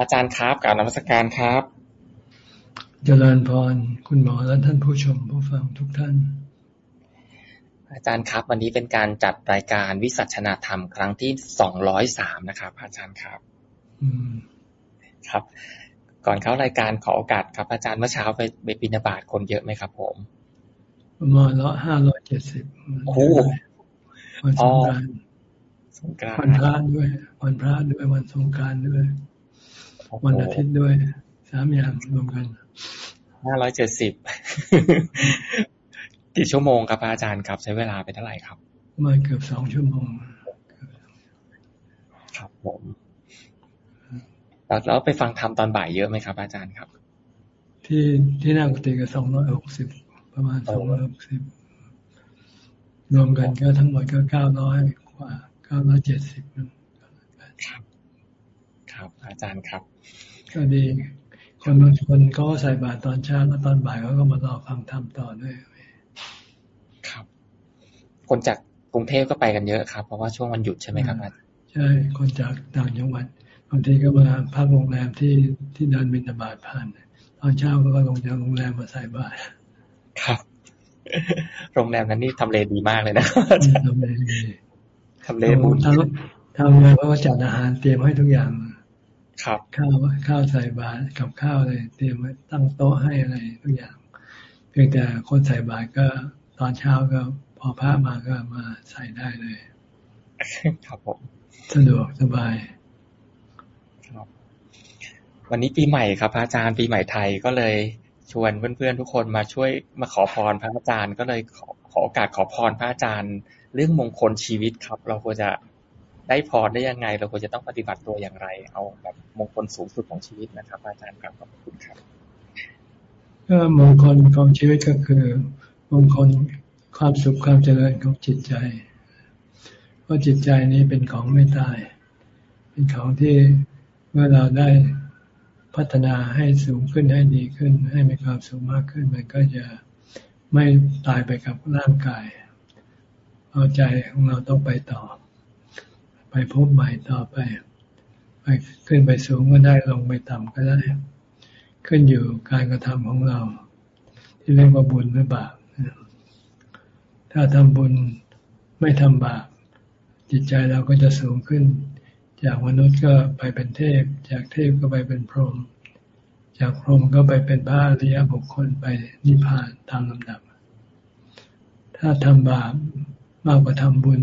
อาจารย์ครับกล่าวนมัสการครับเจริญพรคุณหมอและท่านผู้ชมผู้ฟังทุกท่าน อาจารย์ครับ วันนี้เป็นการจัดรายการวิสัชนาธรรมครั้งที่สองร้อยสามนะครับ อาจารย์ครับอืมครับ ก่อนเข้ารายการขอโอกาสครับ อาจารย์เมื่อเช้าไปไปบินาบาตคนเยอะไหมครับ ผมประมาณละห้าร้อยเจ็ดสิบโอ้วันสงกรานต์สงกรานวันพระด้วยวันพระด้วยวันสงกรานต์ด้วย วันอาทิตย์ด้วยสามอย่างรวมกันห้าร้อยเจ็ดสิบกี่ชั่วโมงครับอาจารย์ครับ ใช้เวลาไปเท่าไหร่ครับประมาณเกือบสองชั่วโมง ครับผมแล้วแล้วไปฟังธรรมตอนบ่ายเยอะไหมครับ อาจารย์ครับ ที่ที่นั่งกุฏิก็สองร้อยหกสิบประมาณสองร้อยหกสิบรวมกันก็ทั้งหมดก็เก้าร้อยกว่าเก้าร้อยเจ็ดสิบครับ ครับ อาจารย์ครับ ก็ดี คนบางคนเขาก็ใส่บาตรตอนเช้าแล้วตอนบ่ายเขาก็มารอฟังธรรมต่อด้วยครับ คนจากกรุงเทพก็ไปกันเยอะครับ เพราะว่าช่วงวันหยุดใช่ไหมครับอาจารย์ใช่ คนจากต่างจังหวัดบางทีก็มาพักโรงแรมที่ที่เดินบินบาตผ่านตอนเช้าก็ลงจากโรงแรมมาใส่บาตรครับ โรงแรมนั้นนี่ทำเลดีมากเลยนะครับอาจารย์ทำเลยดีทำเลบุญทางทางโรงแรมเขาก็จัดอาหารเตรียมให้ทุกอย่าง ครับข้าวข้าวใส่บาตรกับข้าวอะไรเตรียมไว้ตั้งโต๊ะให้อะไรทุกอย่าง เพียงแต่คนใส่บาตรก็ตอนเช้าก็พอพระมาก็มาใส่ได้เลย ครับผมสะดวกสบายครับ วันนี้ปีใหม่ครับ พระอาจารย์ปีใหม่ไทยก็เลยชวนเพื่อนๆทุกคนมาช่วยมาขอพรพระอาจารย์ ก็เลยขอขอโอกาสขอพรพระอาจารย์ เรื่องมงคลชีวิตครับ เราควรจะ ได้พรได้ยังไง เราควรจะต้องปฏิบัติตัวอย่างไร เอาแบบมงคลสูงสุดของชีวิตนะครับ อาจารย์ครับขอบคุณครับก็มงคลของชีวิตก็คือ มงคลความสุขความเจริญของจิตใจ เพราะจิตใจนี้เป็นของไม่ตาย เป็นของที่เมื่อเราได้พัฒนาให้สูงขึ้นให้ดีขึ้น ให้มีความสุขมากขึ้น มันก็จะไม่ตายไปกับร่างกายเอาใจของเราต้องไปต่อ ไปพบใหม่ต่อไป ไปขึ้นไปสูงก็ได้ลงไปต่ำก็ได้ ขึ้นอยู่การกระทำของเรา ที่เรียกว่าบุญหรือบาปถ้าทำบุญไม่ทำบาปจิตใจเราก็จะสูงขึ้น จากมนุษย์ก็ไปเป็นเทพ จากเทพก็ไปเป็นพรหมจากพรหมก็ไปเป็นพระอริยบุคคลไปนิพพานตามลำดับ ถ้าทำบาปมากกว่าทำบุญ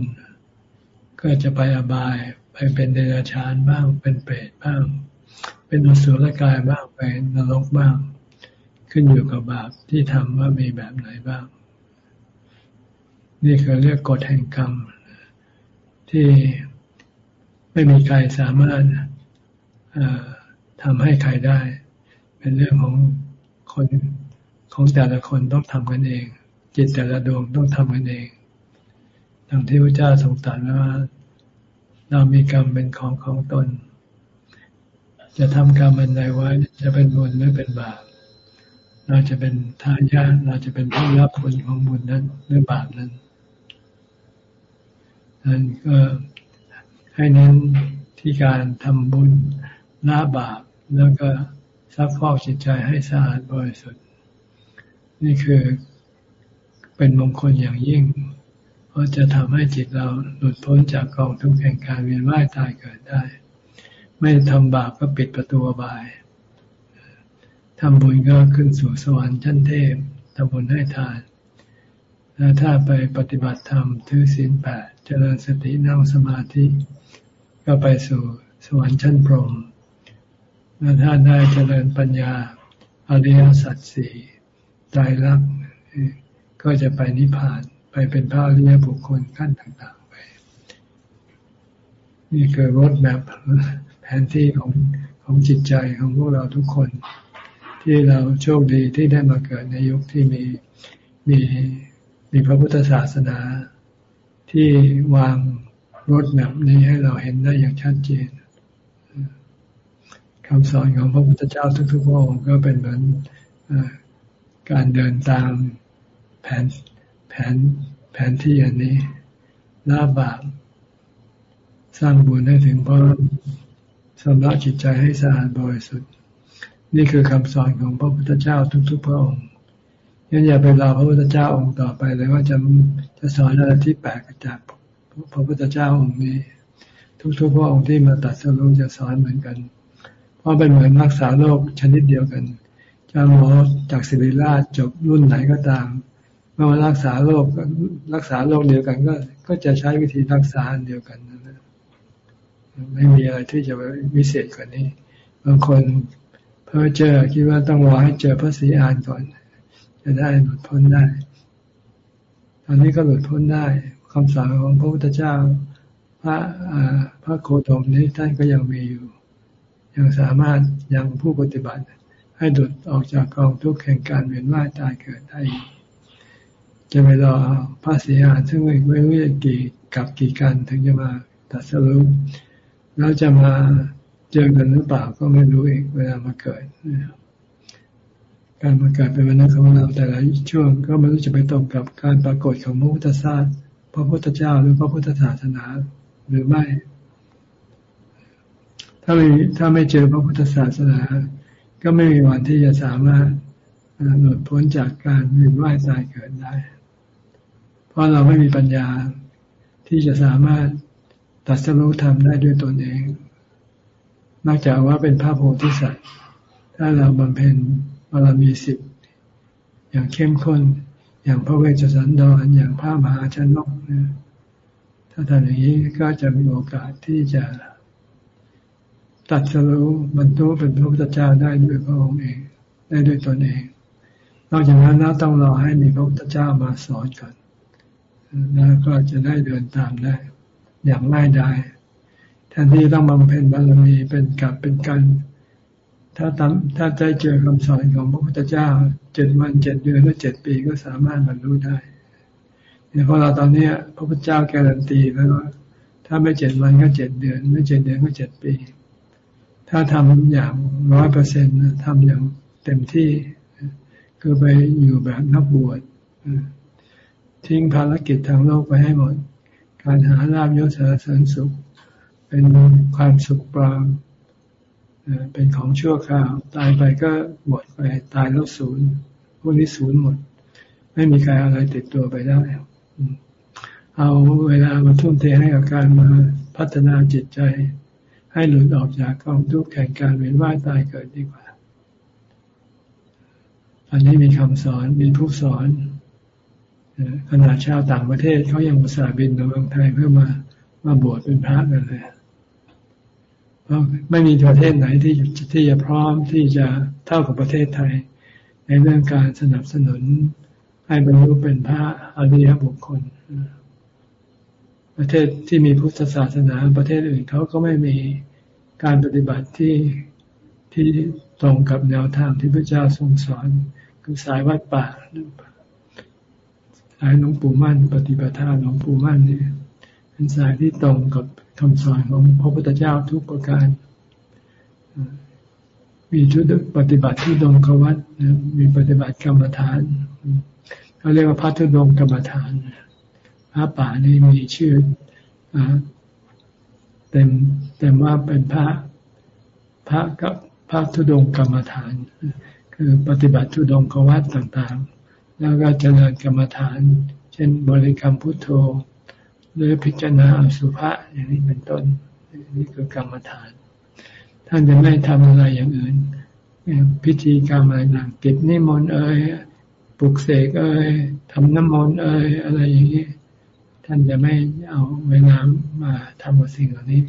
ก็จะไปอบาย ไปเป็นเดรัจฉานบ้าง เป็นเปรตบ้าง เป็นอสุรกายบ้างไปนรกบ้าง ขึ้นอยู่กับบาปที่ทำว่ามีแบบไหนบ้าง นี่คือเรียกกฎแห่งกรรม ที่ไม่มีใครสามารถทำให้ใครได้ เป็นเรื่องของคนของแต่ละคนต้องทำกันเอง จิตแต่ละดวงต้องทำกันเอง ดังที่พระเจ้าทรงตรัสว่า เรามีกรรมเป็นของของตน จะทำกรรมอันใดไว้จะเป็นบุญหรือเป็นบาป เราจะเป็นทายาทเราจะเป็นผู้รับผลของบุญนั้นหรือบาปนั้นนั้นก็ให้เน้นที่การทำบุญละบาปแล้วก็ซักฟอกจิตใจให้สะอาดบริสุทธิ์ นี่คือเป็นมงคลอย่างยิ่ง ราะจะทำให้จิตเราหลุดพ้นจากกองทุกข์แห่งการเวียนว่ายตายเกิดได้ ไม่ทำบาปก็ปิดประตูบายทำบุญก็ขึ้นสู่สวรรค์ชั้นเทพทำบุญให้ทาน แล้วถ้าไปปฏิบัติธรรมถือศีลแปดเจริญสตินั่งสมาธิ ก็ไปสู่สวรรค์ชั้นพรหมแล้วถ้าได้เจริญปัญญาอริยสัจสี่ใจรักก็จะไปนิพพาน ไปเป็นพระอริยบุคคลขั้นต่างๆไป นี่คือรถแมพแผนที่ของของจิตใจของพวกเราทุกคน ที่เราโชคดีที่ได้มาเกิดในยุคที่มีมีมีพระพุทธศาสนา ที่วางรถแมพนี้ให้เราเห็นได้อย่างชัดเจนคำสอนของพระพุทธเจ้าทุกๆพระองค์ก็เป็นเหมือนการเดินตามแผน นแผนที่อันนี้ละบาปสร้างบุญให้ถึงพร้อมสำระจิตใจให้สะอาดบริสุทธิ์ นี่คือคำสอนของพระพุทธเจ้าทุก ๆ พระองค์ยันอย่าไปรอพระพุทธเจ้าองค์ต่อไปเลยว่าจะจะสอนอะไรที่แปลกจากพระพุทธเจ้าองค์นี้ ทุกๆพระองค์ที่มาตัดสรุปจะสอนเหมือนกัน เพราะเป็นเหมือนรักษาโรคชนิดเดียวกันจะหมอจากศิริราชจบรุ่นไหนก็ตาม เมื่อมารักษาโรครักษาโรคเดียวกันก็ ก็จะใช้วิธีรักษาเดียวกันนะไม่มีอะไรที่จะวิเศษกว่านี้ บางคนเพ้อเจอคิดว่าต้องรอให้เจอพระศรีอานก่อน จะได้หลุดพ้นได้ ตอนนี้ก็หลุดพ้นได้คำสอนของพระพุทธเจ้า พระพระโคตมนี้ท่านก็ยังมีอยู่ ยังสามารถยังผู้ปฏิบัติ ให้หลุดออกจากกองทุกข์แห่งการเวียนว่ายตายเกิดได้ จะไปรอพระศรีอานซึ่งไม่รู้กี่กับกี่การถึงจะมาตัดสรุปแล้วจะมาเจอกันหรือเปล่าก็ไม่รู้อีกเวลามาเกิดการมาเกิดเป็นวันนั้นของเราแต่ละช่วงก็ไม่รู้จะไปตรงกับการปรากฏของพระพุทธศาสตร์พระพุทธเจ้าหรือพระพุทธศาสนาหรือไม่ ถ้าไม่ถ้าไม่เจอพระพุทธศาสนา ก็ไม่มีวันที่จะสามารถหลุดพ้นจากการเวียนว่ายตายเกิดได้ เพราะเราไม่มีปัญญาที่จะสามารถตัดสรู้ธรรมได้ด้วยตนเอง นอกจากว่าเป็นพระโพธิสัตว์ ถ้าเราบำเพ็ญบารมีสิบอย่างเข้มข้น อย่างพระเวชสันดรอย่างพระมหาชนกนะถ้าทำอย่างนี้ก็จะมีโอกาสที่จะตัดสรู้บรรลุเป็นพระพุทธเจ้าได้ด้วยพระองค์เอง ได้ด้วยตนเอง นอกจากนั้นเราต้องรอให้มีพระพุทธเจ้ามาสอนก่อน แล้วก็จะได้เดินตามได้ อย่างง่ายดายแทนที่ต้องบำเพ็ญบารมีเป็นกับเป็นกันถ้าทำถ้าใจเจอคำสอนของพระพุทธเจ้าเจ็ดวันเจ็ดเดือนหรือเจ็ดปีก็สามารถบรรลุได้เนี่ยพอเราตอนนี้พระพุทธเจ้าการันตีแล้วว่า ถ้าไม่เจ็ดวันก็เจ็ดเดือน ไม่เจ็ดเดือนก็เจ็ดปี ถ้าทำอย่างร้อยเปอร์เซ็นต์ทำอย่างเต็มที่คือไปอยู่แบบนักบวช ทิ้งภารกิจทางโลกไปให้หมด การหาลาบยศเสริญสุข เป็นความสุขปลอมเป็นของชั่วคราว ตายไปก็หมดไปตายแล้วศูนย์พวกนี้ศูนย์หมด ไม่มีใครอะไรติดตัวไปได้ เอาเวลามาทุ่มเทให้กับการมาพัฒนาจิตใจ ให้หลุดออกจากกองทุกข์แข่งการเวียนว่ายตายเกิดดีกว่า อันนี้มีคำสอนมีผู้สอน ขนาดชาวต่างประเทศเขายังมาสาบินมาเมืองไทยเพื่อมามาบวชเป็นพระกันเลยเพราะไม่มีประเทศไหนที่ที่จะพร้อมที่จะเท่ากับประเทศไทย ในเรื่องการสนับสนุนให้บรรลุเป็นพระอริยบุคคล ประเทศที่มีพุทธศาสนาประเทศอื่นเขาก็ไม่มีการปฏิบัติที่ที่ตรงกับแนวทางที่พระเจ้าทรงสอน คือสายวัดป่า สายหลวงปู่มั่น ปฏิปทาหลวงปู่มั่นนี่เป็นสายที่ตรงกับคำสอนของพระพุทธเจ้าทุกประการ มีชุดปฏิบัติที่ดงกวัดมีปฏิบัติกรรมฐานเขาเรียกว่าพระทุดงกรรมฐานพระป่านี่มีชื่อเต็มเต็มว่าเป็นพระพระกับพระทุดงกรรมฐาน คือปฏิบัติทุดงกวัดต่างๆ แล้วก็เจริญกรรมฐาน เช่นบริกรรมพุทโธ หรือพิจารณาสุภาษอย่างนี้เป็นต้นนี่คือกรรมฐาน ท่านจะไม่ทำอะไรอย่างอื่นพิธีกรรมอะไรต่างกิจนิมนต์เอ่ยปลุกเสกเอ่ยทำน้ำมนต์เอ่ยอะไรอย่างนี้ ท่านจะไม่เอาเวลามาทำกับสิ่งเหล่านี้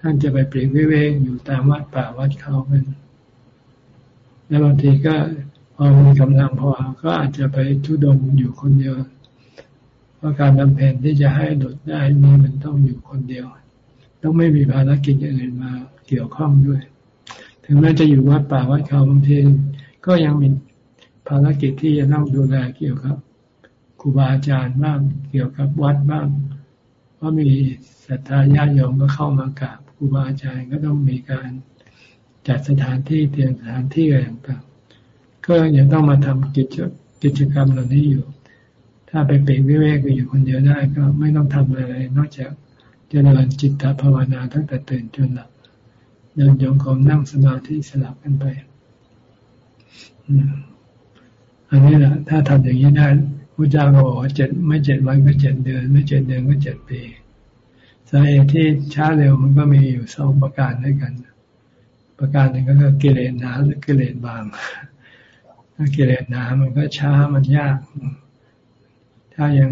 ท่านจะไปปลีกวิเวกอยู่ตามวัดป่าวัดเขาเป็นแล้วบางทีก็ พอมีกำลังพอก็อาจจะไปทุดงอยู่คนเดียว เพราะการบำเพ็ญที่จะให้หลุดได้นี่มันต้องอยู่คนเดียว ต้องไม่มีภารกิจอื่นมาเกี่ยวข้องด้วย ถึงแม้จะอยู่วัดป่าวัดเขาบางทีก็ยังมีภารกิจที่จะต้องดูแลเกี่ยวกับครูบาอาจารย์บ้างเกี่ยวกับวัดบ้าง เพราะมีศรัทธาญาติโยมก็เข้ามากราบครูบาอาจารย์ก็ต้องมีการจัดสถานที่เตรียมสถานที่อะไรต่าง ก็ยังต้องมาทำกิจกิจกรรมเหล่านี้อยู่ ถ้าไปเปรกวิเวกไปอยู่คนเดียวได้ ก็ไม่ต้องทำอะไรนอกจากเจริญจิตภาวนาตั้งแต่ตื่นจนหลับเดินจงกรมนั่งสมาธิสลับกันไปอันนี้แหละถ้าทำอย่างนี้ได้พระเจ้าก็บอกว่าเจ็ดไม่เจ็ดวันก็เจ็ดเดือน ไม่เจ็ดเดือนก็เจ็ดปีสาเหตุที่ช้าเร็วมันก็มีอยู่สองประการด้วยกัน ประการหนึ่งก็คือกิเลสหนาหรือกิเลสบาง ถ้ากิเลสหนา มันก็ช้ามันยาก ถ้ายัง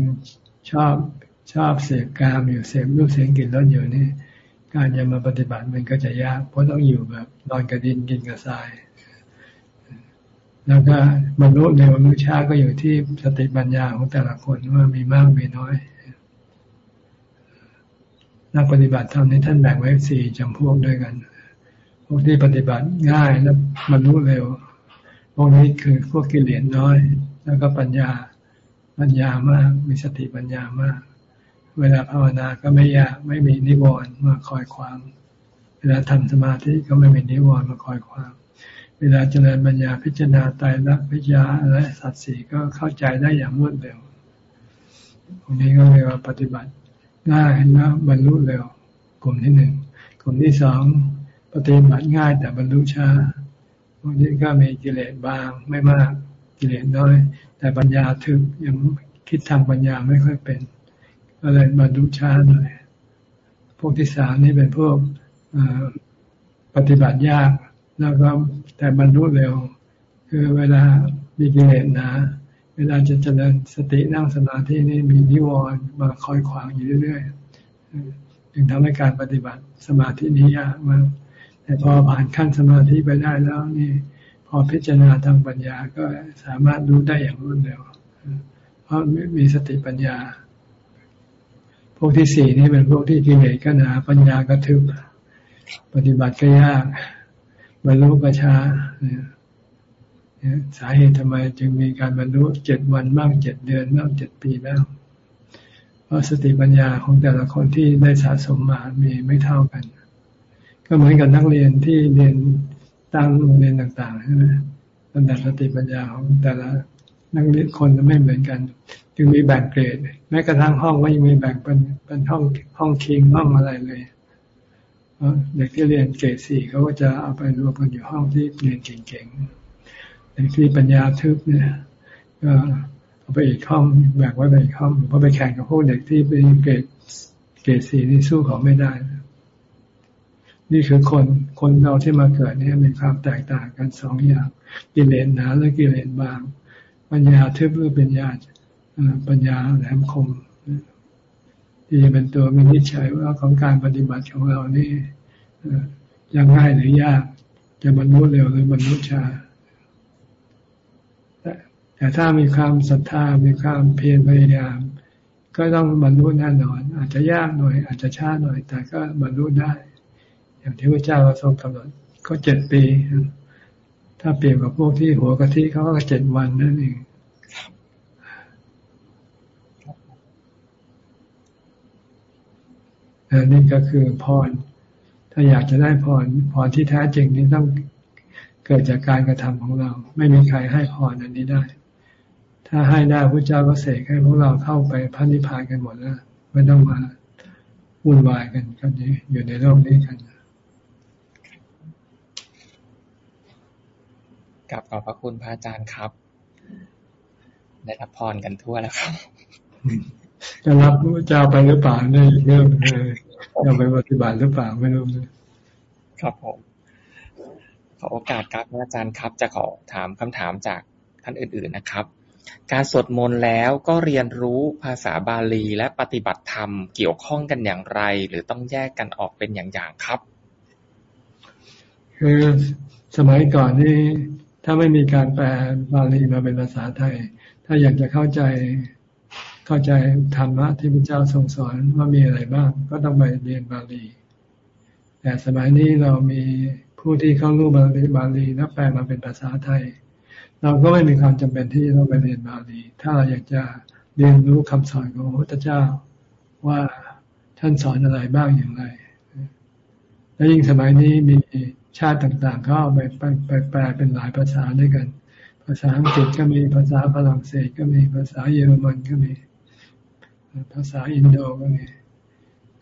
ชอบชอบเสพกามอยู่เสพรูปเสียงกลิ่นรสอยู่นี่ การจะมาปฏิบัติมันก็จะยาก เพราะต้องอยู่แบบนอนกระดินกินกระทราย แล้วก็บรรลุในวันลุชาก็อยู่ที่สติปัญญาของแต่ละคนว่ามีมากมีน้อยนักปฏิบัติธรรมนี้ท่านแบ่งไว้สี่จำพวกด้วยกัน พวกที่ปฏิบัติง่ายและบรรลุเร็ว พวกนี้คือพวกกิเลสน้อย แล้วก็ปัญญาปัญญามาก มีสติปัญญามาก เวลาภาวนาก็ไม่ยากไม่มีนิวรณ์มาคอยความเวลาทำสมาธิก็ไม่มีนิวรณ์มาคอยความเวลาเจริญปัญญาพิจารณาตายรักพิจารณาและสัตว์สีก็เข้าใจได้อย่างรวดเร็วตรงนี้ก็เรียกว่าปฏิบัติง่ายนะบรรลุเร็ว กลุ่มที่หนึ่งกลุ่มที่สองปฏิบัติง่ายแต่บรรลุช้า พวกนี้ก็มีกิเลสบางไม่มากกิเลสน้อย แต่ปัญญาถึงยังคิดทางปัญญาไม่ค่อยเป็น ก็เลยบรรลุช้าหน่อยพวกที่สามนี่เป็นพวกปฏิบัติยากแล้วก็แต่บรรลุเร็ว คือเวลามีกิเลสหนาเวลาจะเจริญสตินั่งสมาธินี่มีนิวรณ์มาคอยขวางอยู่เรื่อยๆจึงทำให้การปฏิบัติสมาธินี้ยากมาก แต่พอผ่านขั้นสมาธิไปได้แล้วนี่ พอพิจารณาทางปัญญาก็สามารถรู้ได้อย่างรวดเร็ว เพราะมีสติปัญญา พวกที่สี่นี่เป็นพวกที่กิเลสก็หนาปัญญาก็ทึบปฏิบัติก็ยากบรรลุก็ช้าสาเหตุทำไมจึงมีการบรรลุเจ็ดวันบ้างเจ็ดเดือนบ้างเจ็ดปีบ้างเพราะสติปัญญาของแต่ละคนที่ได้สะสมมามีไม่เท่ากัน ก็เหมือนกับนักเรียนที่เรียนตั้งโรงเรียนต่างๆใช่ไหมระดับสติปัญญาของแต่ละนักเรียนคนไม่เหมือนกัน จึงมีแบ่งเกรด แม้กระทั่งห้องก็ยังมีแบ่งเป็นเป็นห้องห้องคิงห้องอะไรเลยเด็กที่เรียนเกรดสี่เขาก็จะเอาไปรวมกันอยู่ห้องที่เรียนเก่งๆเด็กที่ปัญญาทึบเนี่ยก็เอาไปอีกห้องแบกไว้ไปอีกห้องเพราะไปแข่งกับพวกเด็กที่เป็นเกรดเกรดสี่นี่สู้เขาไม่ได้ นี่คือคนคนเราที่มาเกิดนี่มีความแตกต่างกันสองอย่าง กิเลสหนาและกิเลสบาง ปัญญาทึบหรือปัญญาปัญญาแหลมคมที่จะเป็นตัวมีนิจฉัยว่าของการปฏิบัติของเรานี่ยังง่ายหรือยากจะบรรลุเร็วหรือบรรลุช้าแต่ถ้ามีความศรัทธา มีความเพียรพยายาม ก็ต้องบรรลุแน่นอน อาจจะยากหน่อย อาจจะช้าหน่อย แต่ก็บรรลุได้ อย่างที่พระเจ้าทรงกำหนดก็เจ็ดปี ถ้าเปรียบกับพวกที่หัวกะทิเขาก็เจ็ดวันนั่นเองอันนี้ก็คือพร ถ้าอยากจะได้พร พรที่แท้จริงนี่ต้องเกิดจากการกระทำของเรา ไม่มีใครให้พรอันนี้ได้ ถ้าให้ได้พระเจ้าก็เสกให้พวกเราเข้าไปพันธิพานกันหมดแล้วไม่ต้องมาวุ่นวายกันกันนี้อยู่ในโลกนี้กัน กับขอบพระคุณพระอาจารย์ครับ ได้รับพรกันทั่วแล้วครับ จะรับพระเจ้าไปหรือเปล่าเนี่ยเรื่องจะไปปฏิบัติหรือเปล่าไม่รู้ครับผมขอโอกาสครับอาจารย์ครับ จะขอถามคำถามจากท่านอื่น ๆนะครับ การสวดมนต์แล้วก็เรียนรู้ภาษาบาลีและปฏิบัติธรรมเกี่ยวข้องกันอย่างไร หรือต้องแยกกันออกเป็นอย่างๆครับ คือสมัยก่อนนี่ ถ้าไม่มีการแปลบาลีมาเป็นภาษาไทย ถ้าอยากจะเข้าใจเข้าใจธรรมะที่พระเจ้าทรงสอนว่ามีอะไรบ้าง ก็ต้องไปเรียนบาลี แต่สมัยนี้เรามีผู้ที่เข้ารู้บาลีบาลีแล้วแปลมาเป็นภาษาไทย เราก็ไม่มีความจำเป็นที่จะต้องไปเรียนบาลี ถ้าเราอยากจะเรียนรู้คำสอนของพระพุทธเจ้าว่าท่านสอนอะไรบ้างอย่างไร และยิ่งสมัยนี้มี ชาติต่างๆเขาเอาไปไปแปลเป็นหลายภาษาด้วยกัน ภาษาอังกฤษก็มีภาษาฝรั่งเศสก็มีภาษาเยอรมันก็มี ภาษาอินโดก็มี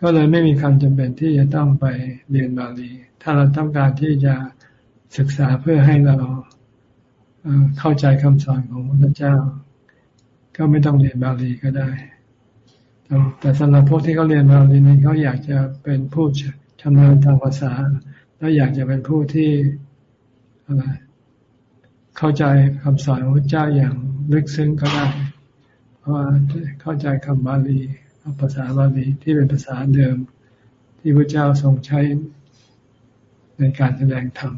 ก็เลยไม่มีความจำเป็นที่จะต้องไปเรียนบาลี ถ้าเราต้องการที่จะศึกษาเพื่อให้เราเข้าใจคำสอนของพระเจ้า ก็ไม่ต้องเรียนบาลีก็ได้ แต่สำหรับพวกที่เขาเรียนบาลีนี้เขาอยากจะเป็นผู้ชำนาญทางภาษา แล้วอยากจะเป็นผู้ที่อะไรเข้าใจคำสอนของพระเจ้าอย่างลึกซึ้งก็ได้ เพราะว่าเข้าใจคำบาลีภาษาบาลีที่เป็นภาษาเดิม ที่พระเจ้าทรงใช้ในการแสดงธรรม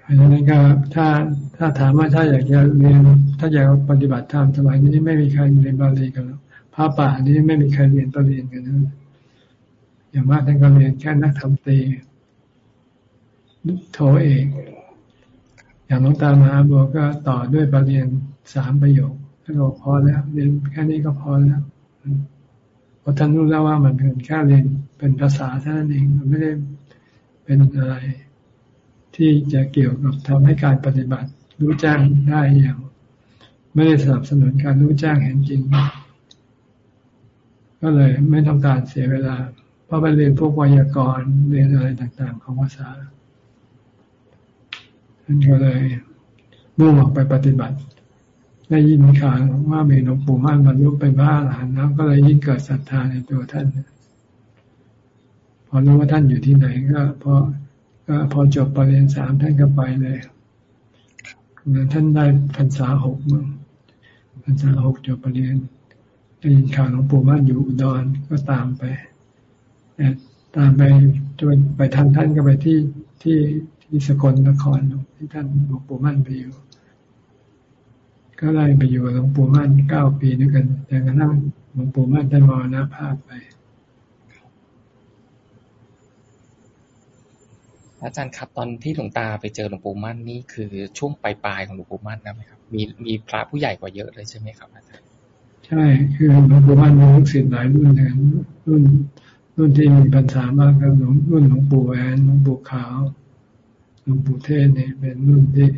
เพราะฉะนั้นก็ถ้าถ้าถามว่าถ้าอยากจะเรียนถ้าอยากปฏิบัติธรรมสมัยนี้ไม่มีใครเรียนบาลีกันแล้วพระป่านี้ไม่มีใครเรียนปรริญญากันนะ อย่างมากท่านก็เรียนแค่นักธรรมตีโทเอกอย่างหลวงตามหาบัวก็ต่อด้วยปรริญญาสามประโยคท่านบอกพอแล้วเรียนแค่นี้ก็พอแล้วเพราะท่านรู้แล้วว่ามันเป็นแค่เรียนเป็นภาษาเท่านั้นเองมันไม่ได้เป็นอะไร ที่จะเกี่ยวกับทำให้การปฏิบัติรู้แจ้งได้อย่าง ไม่ได้สนับสนุนการรู้แจ้งเห็นจริง ก็เลยไม่ต้องการเสียเวลา เพราะไปเรียนพวกไวยากรณ์เรียนอะไรต่างๆ ของภาษาท่านก็เลยมุ่งออกไปปฏิบัติ ได้ยินข่าวว่ามีหลวงปู่มั่นบรรลุเป็นพระอรหันต์แล้วก็เลยยิ่งเกิดศรัทธาในตัวท่านพอรู้ว่าท่านอยู่ที่ไหนก็พอก็พอจบปรริญญาสามท่านก็ไปเลยท่านได้พรรษาหกมั้งพรรษาหกจบปรริญญาได้ยินข่าวหลวงปู่มั่นอยู่อุดรก็ตามไป ต่ตามไปจนไปทันท่านก็ไปที่ที่ที่สกลนครที่ท่านหลวงปู่มั่นไปอยู่ ก็ได้ไปอยู่กับหลวงปู่มั่นเก้าปีด้วยกันแต่กระทั่งหลวงปู่มั่นได้มรณภาพไปอาจารย์ครับตอนที่หลวงตาไปเจอหลวงปู่มั่นนี่คือช่วงปลายๆของหลวงปู่มั่นนะไหมครับ มีมีพระผู้ใหญ่กว่าเยอะเลยใช่ไหมครับอาจารย์ใช่คือหลวงปู่มั่นมีลูกศิษย์หลายรุ่นเลยรุ่น รุ่นที่มีพรรษามากก็หลวงรุ่นหลวงปู่แอนหลวงปู่ขาวหลวงปู่เทศเนี่ยเป็นรุ่นที่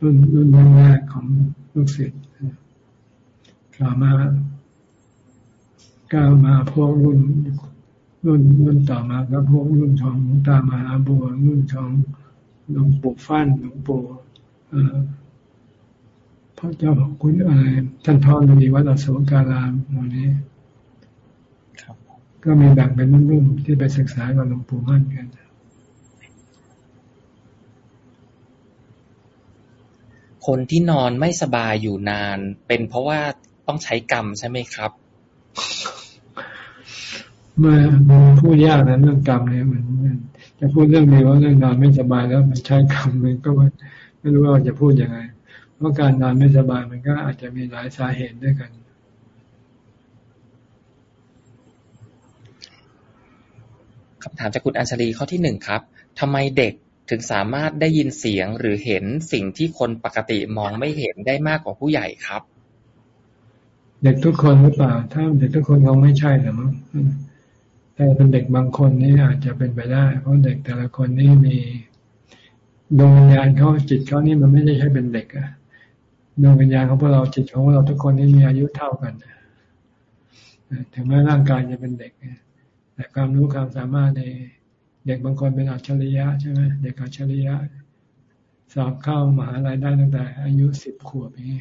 รุ่นรุ่นแรกของลูกศิษย์ก่ามาก้าวมาพวกรุ่นรุ่นรุ่นต่อมาก็พวกรุ่นของตามหาบัวรุ่นของหลวงปู่ฟั่นหลวงปู่พระเจ้าคุณอะไรท่านพ่อมีวัดอโศการามวันนี้ ก็มีแบ่งเป็นรุ่นๆที่ไปศึกษากับหลวงปู่มั่นกันคนที่นอนไม่สบายอยู่นาน เป็นเพราะว่าต้องใช้กรรมใช่ไหมครับมาพูดยากนะเรื่องกรรมเนี่ยมันจะพูดเรื่องเดียวว่าเรื่องนอนไม่สบายแล้วมันใช้กรรมมันก็ไม่รู้ว่าจะพูดยังไง เพราะการนอนไม่สบายมันก็อาจจะมีหลายสาเหตุด้วยกัน คำถามจากคุณอัญชลีข้อที่หนึ่งครับทำไมเด็กถึงสามารถได้ยินเสียงหรือเห็นสิ่งที่คนปกติมองไม่เห็นได้มากกว่าผู้ใหญ่ครับ เด็กทุกคนหรือเปล่า ถ้าเด็กทุกคนคงไม่ใช่หรอกมั้งแต่เป็นเด็กบางคนนี่อาจจะเป็นไปได้ เพราะเด็กแต่ละคนนี่มีดวงวิญญาณเขาจิตเขานี่มันไม่ได้ใช่เป็นเด็กอะดวงวิญญาณของพวกเราจิตของเราทุกคนนี่มีอายุเท่ากันถึงแม้ร่างกายจะเป็นเด็ก แต่ความรู้ความสามารถในเด็กบางคนเป็นอัจฉริยะใช่ไหมเด็กอัจฉริยะ สอบเข้ามหาลัยได้ตั้งแต่ อายุสิบขวบนี้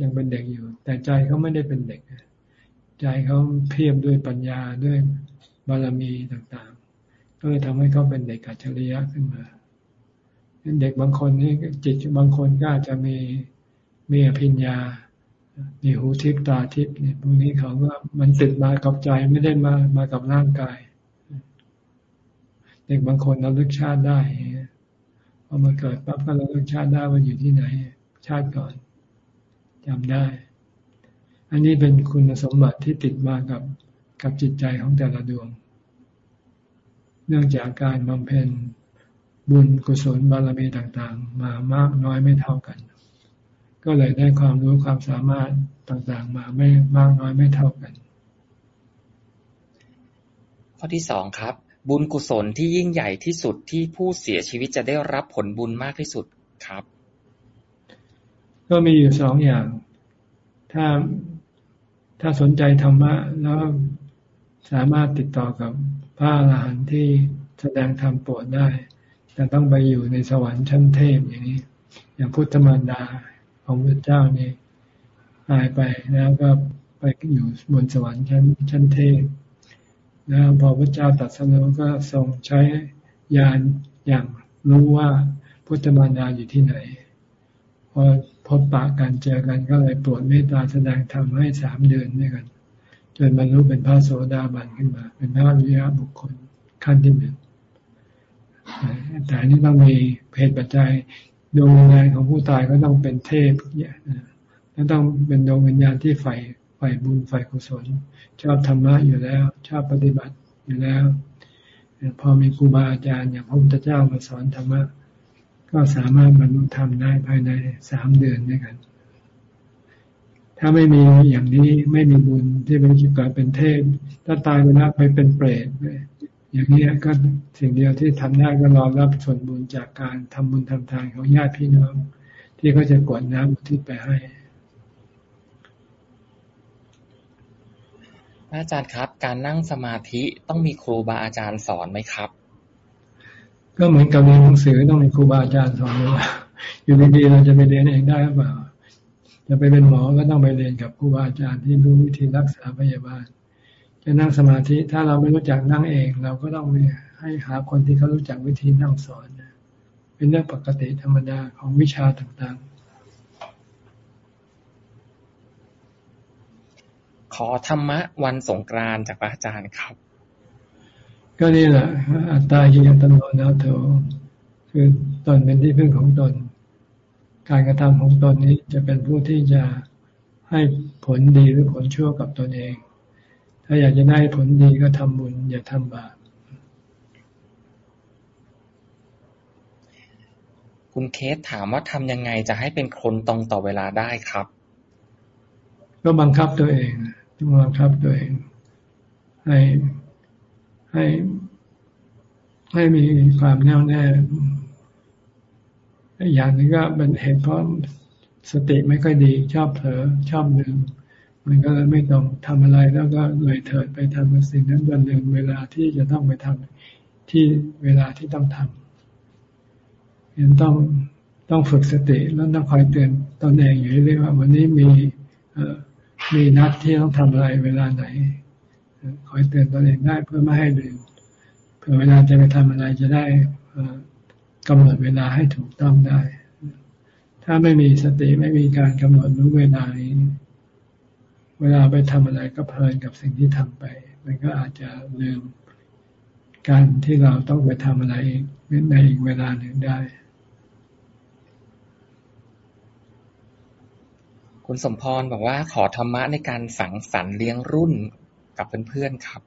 ยังเป็นเด็กอยู่ แต่ใจเขาไม่ได้เป็นเด็ก ใจเขาเพียบด้วยปัญญาด้วยบารมีต่างๆ ก็เลยทำให้เขาเป็นเด็กอัจฉริยะขึ้นมาเด็กบางคนนี่จิตบางคนก็อาจจะมีมีอภิญญา มีหูทิพตาทิพเนี่ยพวกนี้เขาก็มันติดมากับใจไม่ได้มามากับร่างกายเด็กบางคนเราเลือกชาติได้พอมาเกิดปั๊บก็เราเลือกชาติได้ว่าอยู่ที่ไหน ชาติก่อนจำได้ อันนี้เป็นคุณสมบัติที่ติดมากับกับจิตใจของแต่ละดวง เนื่องจากการบำเพ็ญบุญกุศลบารมีต่าง ๆ มามากน้อยไม่เท่ากัน ก็เลยได้ความรู้ความสามารถต่างๆ มาไม่มากน้อยไม่เท่ากัน ข้อที่สองครับ บุญกุศลที่ยิ่งใหญ่ที่สุดที่ผู้เสียชีวิตจะได้รับผลบุญมากที่สุดครับ ก็มีอยู่สองอย่าง ถ้าถ้าสนใจธรรมะแล้วสามารถติดต่อกับพระอรหันต์ที่แสดงธรรมโปรดได้ แต่ต้องไปอยู่ในสวรรค์ชั้นเทพอย่างนี้ อย่างพุทธมารดา ของพระเจ้านี่ตายไปแล้วก็ไปอยู่บนสวรรค์ชั้นชั้นเทพแล้วพอพระเจ้าตัดสรุก็ทรงใช้ยานอย่างรู้ว่าพุทธมารดาอยู่ที่ไหน พอพบปะกันเจอกันก็เลยโปรดเมตตาแสดงธรรมให้สามเดือนด้วยกัน จนบรรลุเป็นพระโสดาบันขึ้นมา เป็นพระอริยบุคคลขั้นที่หนึ่งแต่นี่ต้องมีเหตุปัจจัย ดวงวิญญาณของผู้ตายก็ต้องเป็นเทพแล้วต้องเป็นดวงวิญญาณที่ใฝ่ใฝ่บุญใฝ่กุศล ชอบธรรมะอยู่แล้ว ชอบปฏิบัติอยู่แล้ว พอมีครูบาอาจารย์อย่างพระพุทธเจ้ามาสอนธรรมะก็สามารถบรรลุธรรมได้ภายในสามเดือนด้วยกัน ถ้าไม่มีอย่างนี้ไม่มีบุญที่เป็นกิจการเป็นเทพถ้าตายไปแล้วไปเป็นเปรต อย่างนี้ก็สิ่งเดียวที่ทำได้ก็รอรับส่วนบุญจากการทำบุญทำทานของญาติพี่น้อง ที่เขาจะกวดน้ำอุทิศไปให้อาจารย์ครับ การนั่งสมาธิต้องมีครูบาอาจารย์สอนไหมครับ ก็เหมือนกับเรียนหนังสือต้องมีครูบาอาจารย์สอนเลยอยู่ดีๆเราจะไปเรียนเองได้หรือเปล่าจะไปเป็นหมอก็ต้องไปเรียนกับครูบาอาจารย์ที่รู้วิธีรักษาพยาบาล จะนั่งสมาธิ ถ้าเราไม่รู้จักนั่งเอง เราก็ต้องให้หาคนที่เขารู้จักวิธีนั่งสอนเป็นเรื่องปกติธรรมดาของวิชาต่างๆ ขอธรรมะวันสงกรานต์จากพระอาจารย์ครับ ก็นี่แหละอัตตาหิยตโนนาโถคือตนเป็นที่พึ่งของตน การกระทำของตนนี้จะเป็นผู้ที่จะให้ผลดีหรือผลชั่วกับตนเอง ถ้าอยากจะได้ผลดีก็ทำบุญ อย่าทำบาปคุณเคสถามว่าทำยังไงจะให้เป็นคนตรงต่อเวลาได้ครับ ก็บังคับตัวเองต้องบังคับตัวเอง ให้ให้ให้มีความแน่วแน่อย่างนี้ก็เป็นเหตุเพราะสติไม่ค่อยดี ชอบเผลอชอบลืม มันก็เลยไม่ต้องทำอะไรแล้วก็เลยเถิดไปทำสิ่งนั้นวันหนึ่งเวลาที่จะต้องไปทำที่เวลาที่ต้องทำยังต้องต้องฝึกสติแล้วต้องคอยเตือนตนเองอยู่เรื่อยว่า วันนี้มีมีนัดที่ต้องทำอะไรเวลาไหนคอยเตือนตัวเองได้เพื่อไม่ให้ลืมเผื่อเวลาจะไปทำอะไรจะได้กำหนดเวลาให้ถูกต้องได้ ถ้าไม่มีสติไม่มีการกำหนดรู้เวลานี้ เวลาไปทำอะไรก็เพลินกับสิ่งที่ทำไป มันก็อาจจะลืมการที่เราต้องไปทำอะไรในอีกเวลาหนึ่งได้ คุณสมพรบอกว่าขอธรรมะในการสังสรรค์เลี้ยงรุ่นกับเพื่อนๆครับ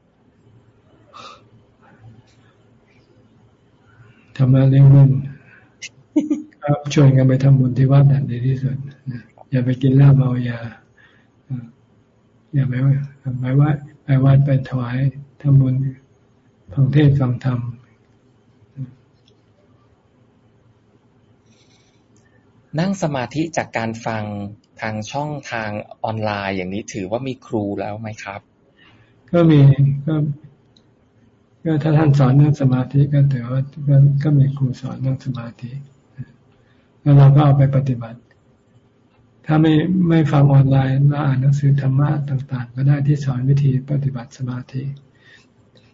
ธรรมะเลี้ยงรุ่นครับชวนกันไปทำบุญที่วัดนั่นดีที่สุดอย่าไปกินเหล้าเมายา อย่าไปว่าไปว่าไปวัดไปถวายทำบุญฟังเทศฟังธรรมนั่งสมาธิจากการฟังทางช่องทางออนไลน์อย่างนี้ถือว่ามีครูแล้วไหมครับ ก็มีก็ก็ถ้าท่านสอนนั่งสมาธิก็ถือว่าก็ก็มีครูสอนนั่งสมาธิ แล้วเราก็เอาไปปฏิบัติ ถ้าไม่ไม่ฟังออนไลน์เราอ่านหนังสือธรรมะต่าง ๆ ก็ได้ที่สอนวิธีปฏิบัติสมาธิ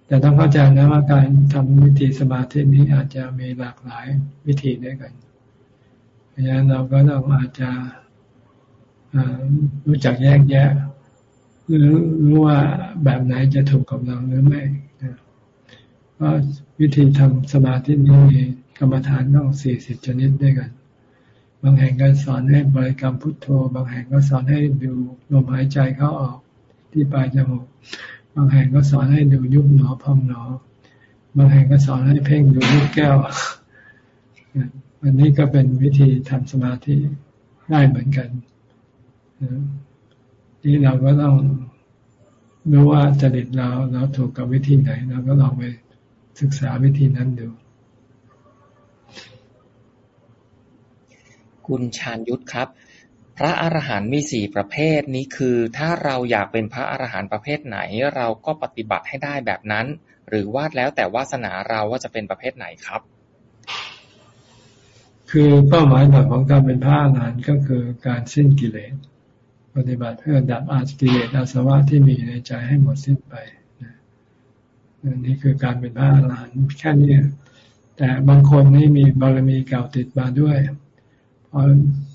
แต่ต้องเข้าใจนะว่าการทำวิธีสมาธินี้อาจจะมีหลากหลายวิธีด้วยกัน เพราะฉะนั้นเราก็ต้องอาจจะรู้จักแยกแยะหรือรู้ว่าแบบไหนจะถูกกับเราหรือไม่เพราะวิธีทำสมาธินี้มีกรรมฐานต้องสี่สิบชนิดด้วยกัน บางแห่งก็สอนให้บริกรรมพุทโธ บางแห่งก็สอนให้ดูลมหายใจเข้าออกที่ปลายจมูก บางแห่งก็สอนให้ดูยุบหนอพองหนอ บางแห่งก็สอนให้เพ่งดูลูกแก้ว อันนี้ก็เป็นวิธีทำสมาธิได้เหมือนกันนี่เราก็ต้องรู้ว่าจริตเราเราถูกกับวิธีไหนเราก็ลองไปศึกษาวิธีนั้นดู คุณชาญยุทธครับ พระอรหันต์มีสี่ประเภทนี้คือ ถ้าเราอยากเป็นพระอรหันต์ประเภทไหน เราก็ปฏิบัติให้ได้แบบนั้น หรือว่าแล้วแต่วาสนาเราว่าจะเป็นประเภทไหนครับ คือเป้าหมายหลักของการเป็นพระอรหันต์ก็คือการสิ้นกิเลสปฏิบัติเพื่อดับอาสกิเลสอาสวะที่มีในใจให้หมดสิ้นไปนี่คือการเป็นพระอรหันต์แค่นี้แต่บางคนนี่มีบารมีเก่าติดมาด้วย พอ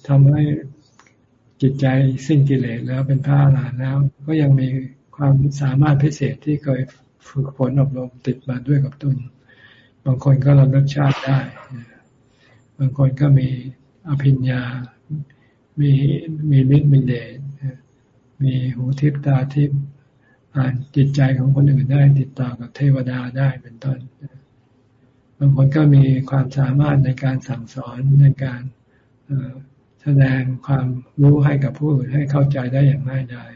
ทำให้จิตใจสิ้นกิเลสแล้วเป็นพระอรหันต์แล้ว ก็ยังมีความสามารถพิเศษที่เคยฝึกฝนอบรมติดมาด้วยกับตนบางคนก็ระลึกชาติได้ บางคนก็มีอภิญญา มีมีมิตรมีเดชมีหูทิพตาทิพอ่านจิตใจของคนอื่นได้ติดต่อกับเทวดาได้เป็นต้น บางคนก็มีความสามารถในการสั่งสอนในการ แสดงความรู้ให้กับผู้อื่นให้เข้าใจได้อย่างง่ายดาย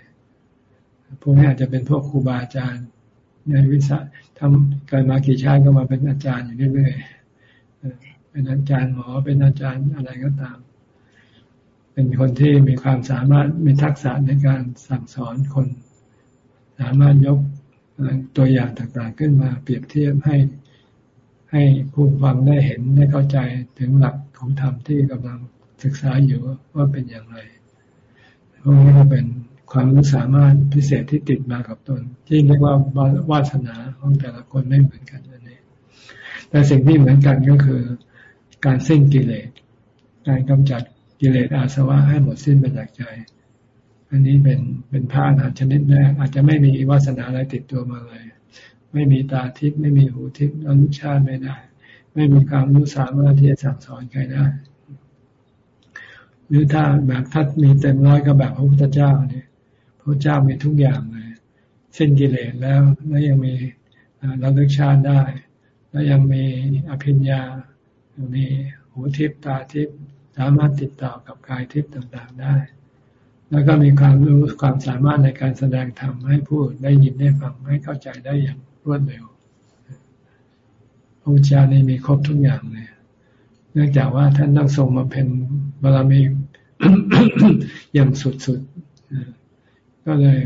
พวกนี้อาจจะเป็นพวกครูบาอาจารย์ ในวิสาทำเกิดมากี่ชาติก็มาเป็นอาจารย์อยู่เรื่อยๆเป็นอาจารย์หมอเป็นอาจารย์อะไรก็ตาม เป็นคนที่มีความสามารถมีทักษะในการสั่งสอนคน สามารถยกตัวอย่างต่างๆขึ้นมาเปรียบเทียบให้ให้ผู้ฟังได้เห็นได้เข้าใจถึงหลักของธรรมที่กำลัง ศึกษาอยู่ว่าเป็นอย่างไรพวกนี้ก็เป็นความรู้สามารถพิเศษที่ติดมากับตน ที่เรียกว่าวาสนาของแต่ละคนไม่เหมือนกันนั่นเองแต่สิ่งที่เหมือนกันก็คือการสิ้นกิเลสการกำจัดกิเลสอาสวะให้หมดสิ้นไปจากใจ อันนี้เป็นเป็นพระอรหันต์ชนิดแรกอาจจะไม่มีวาสนาอะไรติดตัวมาเลย ไม่มีตาทิพย์ไม่มีหูทิพย์อนุชาติไม่ได้ ไม่มีความรู้สามารถที่จะสั่งสอนใครได้ รือถ้าแบบถ้ามีเต็มร้อยก็แบบพระพุทธเจ้าเนี่ยพระเจ้ามีทุกอย่างเลยสิ้นกิเลสแล้วแล้วยังมีระลึกชาติได้ แล้วยังมีอภิญญา มีหูทิพตาทิพสามารถติดต่อกับกายทิพต่างๆได้ แล้วก็มีความรู้ความสามารถในการแสดงธรรมให้ผู้ได้ยินได้ฟังให้เข้าใจได้อย่างรวดเร็วพระเจ้านี่มีครบทุกอย่างเลย เนื่องจากว่าท่านต้องทรงมาเป็นบารมี อย่างสุดๆ ก็เลย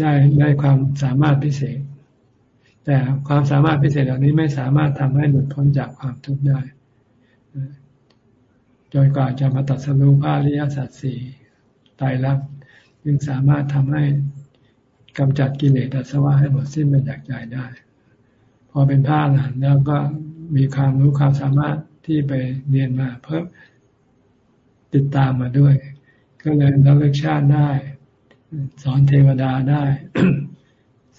ได้ได้ความสามารถพิเศษ แต่ความสามารถพิเศษเหล่านี้ไม่สามารถทำให้หลุดพ้นจากความทุกข์ได้จนกว่าจะมาตัดสรุปอริยสัจสี่ตายรักจึงสามารถทำให้กำจัดกิเลสอัสวะให้หมดสิ้นไปจากใจได้ พอเป็นพระอรหันต์แล้วก็มีความรู้ความสามารถที่ไปเรียนมาเพิ่ม ติดตามมาด้วย ก็เลยระลึกชาติได้ สอนเทวดาได้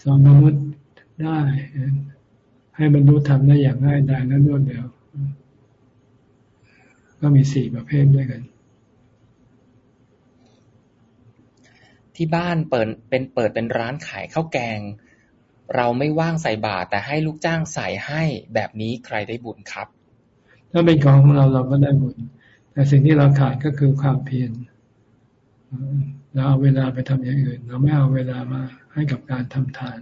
สอนมนุษย์ได้ ให้บรรลุธรรมได้อย่างง่ายดายและรวดเร็วก็มีสี่ประเภทด้วยกัน ที่บ้านเปิดเป็นเปิดเป็นร้านขายข้าวแกง เราไม่ว่างใส่บาตรแต่ให้ลูกจ้างใส่ให้แบบนี้ใครได้บุญครับ ถ้าเป็นของของเราเราก็ได้บุญ แต่สิ่งที่เราขาดก็คือความเพียรเราเอาเวลาไปทำอย่างอื่น เราไม่เอาเวลามาให้กับการทำทาน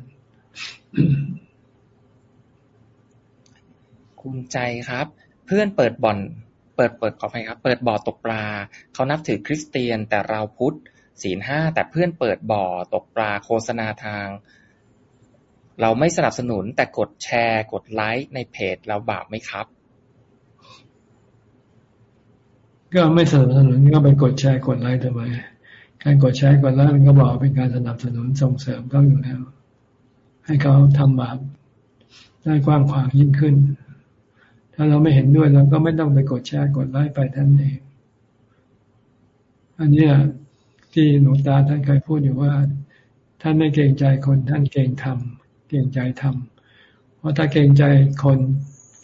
คุณใจครับ เพื่อนเปิดบ่อน เปิดเปิดขออภัยครับ เปิดบ่อตกปลา เขานับถือคริสเตียน แต่เราพุทธศีลห้าแต่เพื่อนเปิดบ่อตกปลาโฆษณาทาง เราไม่สนับสนุนแต่กดแชร์ กดไลค์ในเพจเราบาปไหมครับ ก็ไม่สนับสนุนก็ไปกดแชร์กดไลค์ทำไมการกดแชร์กดไลค์มันก็บอกเป็นการสนับสนุนส่งเสริมเขาอยู่แล้ว ให้เขาทำบาปได้กว้างขวางยิ่งขึ้น ถ้าเราไม่เห็นด้วยเราก็ไม่ต้องไปกดแชร์กดไลค์ไปท่านเอง อันนี้ที่หลวงตาท่านเคยพูดอยู่ว่าท่านไม่เกรงใจคนท่านเกรงธรรมเกรงใจธรรมเพราะถ้าเกรงใจคน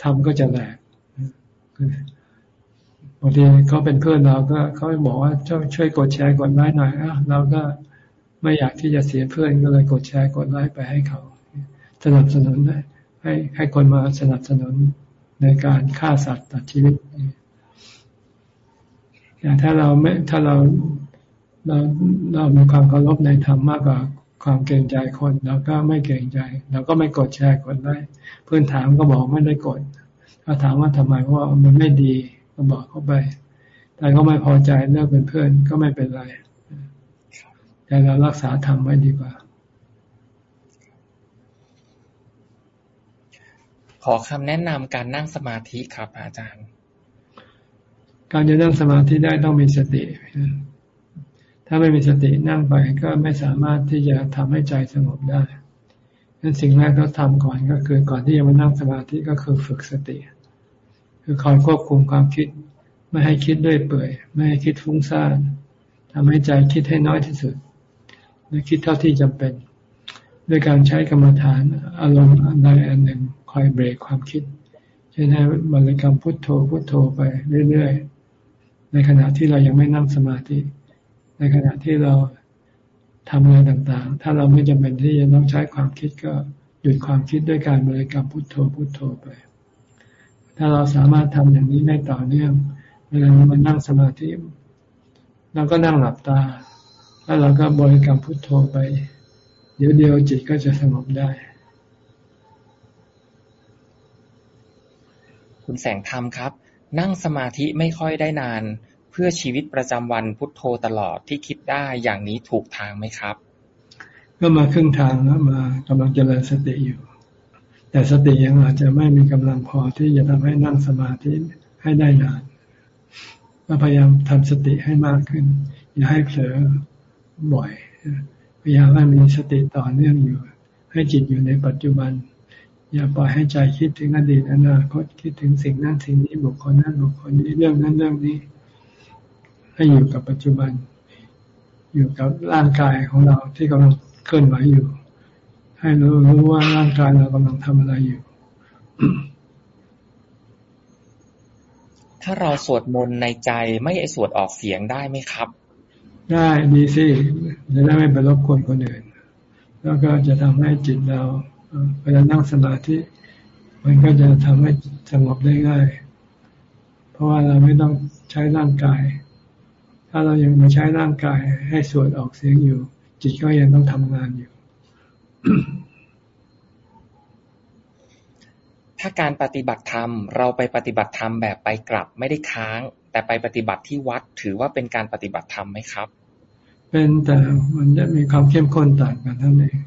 ธรรมก็จะแหลก บางทีเขาเป็นเพื่อนเราก็เขาบอกว่าช่วยช่วยกดแชร์กดไลค์หน่อยอะเราก็ไม่อยากที่จะเสียเพื่อนก็เลยกดแชร์กดไลค์ไปให้เขาสนับสนุนให้ให้คนมาสนับสนุนในการฆ่าสัตว์ตัดชีวิตแต่ถ้าเราไม่ถ้าเราเราเรามีความเคารพในธรรมมากกว่าความเกรงใจคนเราก็ไม่เกรงใจเราก็ไม่กดแชร์กดไลค์เพื่อนถามก็บอกไม่ได้กดถ้าถามว่าทำไมเพราะมันไม่ดี ก็บอกเขาไป แต่ก็ไม่พอใจเลิกเป็นเพื่อนก็ไม่เป็นไรแต่เรารักษาธรรมไว้ดีกว่า ขอคำแนะนำการนั่งสมาธิครับอาจารย์ การจะนั่งสมาธิได้ต้องมีสติ ถ้าไม่มีสตินั่งไปก็ไม่สามารถที่จะทำให้ใจสงบได้นั้นสิ่งแรกที่ทำก่อนก็คือ ก่อนที่จะมานั่งสมาธิก็คือฝึกสติ คือคอยควบคุมความคิด ไม่ให้คิดด้วยเปื่อย ไม่ให้คิดฟุ้งซ่านทำให้ใจคิดให้น้อยที่สุดและคิดเท่าที่จำเป็น ด้วยการใช้กรรมฐานอารมณ์อันใดอันหนึ่งคอยเบรกความคิดเช่นให้บริกรรมพุทโธพุทโธไปเรื่อยๆ ในขณะที่เรายังไม่นั่งสมาธิ ในขณะที่เราทำงานต่างๆ ถ้าเราไม่จำเป็นที่จะต้องใช้ความคิดก็หยุดความคิดด้วยการบริกรรมพุทโธพุทโธไป ถ้าเราสามารถทำอย่างนี้ได้ต่อเนื่อง เวลาเรามานั่งสมาธิเราก็นั่งหลับตา แล้วเราก็บริกรรมพุทโธไป เดี๋ยวเดียวจิตก็จะสงบได้ คุณแสงธรรมครับ นั่งสมาธิไม่ค่อยได้นานพื่อชีวิตประจำวันพุทโธตลอดที่คิดได้อย่างนี้ถูกทางไหมครับ ก็มาครึ่งทางแล้วมากำลังเจริญสติอยู่ แต่สติยังอาจจะไม่มีกำลังพอที่จะทำให้นั่งสมาธิให้ได้นานก็พยายามทำสติให้มากขึ้น อย่าให้เผลอบ่อย พยายามให้มีสติต่อเนื่องอยู่ ให้จิตอยู่ในปัจจุบัน อย่าปล่อยให้ใจคิดถึงอดีตอนาคตคิดถึงสิ่งนั้นสิ่งนี้บุคคลนั้นบุคคลนี้เรื่องนั้นเรื่องนี้ ให้อยู่กับปัจจุบัน อยู่กับร่างกายของเราที่กำลังเคลื่อนไหวอยู่ ให้เรารู้ว่าร่างกายเรากำลังทำอะไรอยู่ ถ้าเราสวดมนต์ในใจไม่ไอสวดออกเสียงได้ไหมครับ ได้ดีสิจะได้ไม่ไปรบกวนคนอื่น แล้วก็จะทำให้จิตเราเวลานั่งสมาธิมันก็จะทำให้สงบได้ง่าย เพราะว่าเราไม่ต้องใช้ร่างกาย ถ้าเรายังมาใช้ร่างกายให้สวดออกเสียงอยู่ จิตก็ยังต้องทำงานอยู่ ถ้าการปฏิบัติธรรม เราไปปฏิบัติธรรมแบบไปกลับ ไม่ได้ค้าง แต่ไปปฏิบัติที่วัด ถือว่าเป็นการปฏิบัติธรรมไหมครับ เป็นแต่มันจะมีความเข้มข้นต่างกันท่านเอง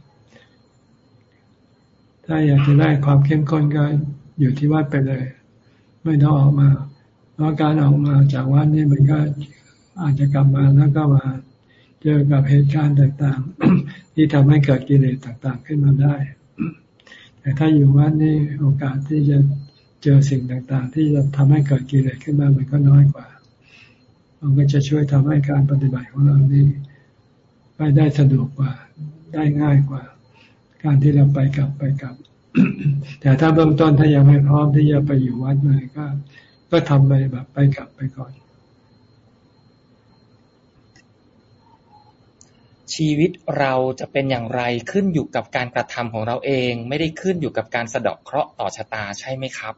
ถ้าอยากจะได้ความเข้มข้นก็อยู่ที่วัดไปเลย ไม่ต้องออกมา เพราะการออกมาจากวัดนี่มันก็อาจจะกลับมาแล้วก็มา เจอกับเหตุการณ์ต่างๆ ที่ทำให้เกิดกิเลสต่างๆขึ้นมาได้ แต่ถ้าอยู่วัดนี่โอกาสที่จะเจอสิ่งต่างๆ ที่จะทำให้เกิดกิเลสขึ้นมามันก็น้อยกว่า มันก็จะช่วยทำให้การปฏิบัติของเรานี่ไปได้สะดวกกว่าได้ง่ายกว่า การที่เราไปกลับไปกลับ แต่ถ้าเบื้องต้นถ้ายังไม่พร้อมที่จะไปอยู่วัดเลยก็ ก็ทำไปแบบไปกลับไปก่อน ชีวิตเราจะเป็นอย่างไรขึ้นอยู่กับการกระทำของเราเอง ไม่ได้ขึ้นอยู่กับการสะเดอกเคราะห์ต่อชะตาใช่ไหมครับ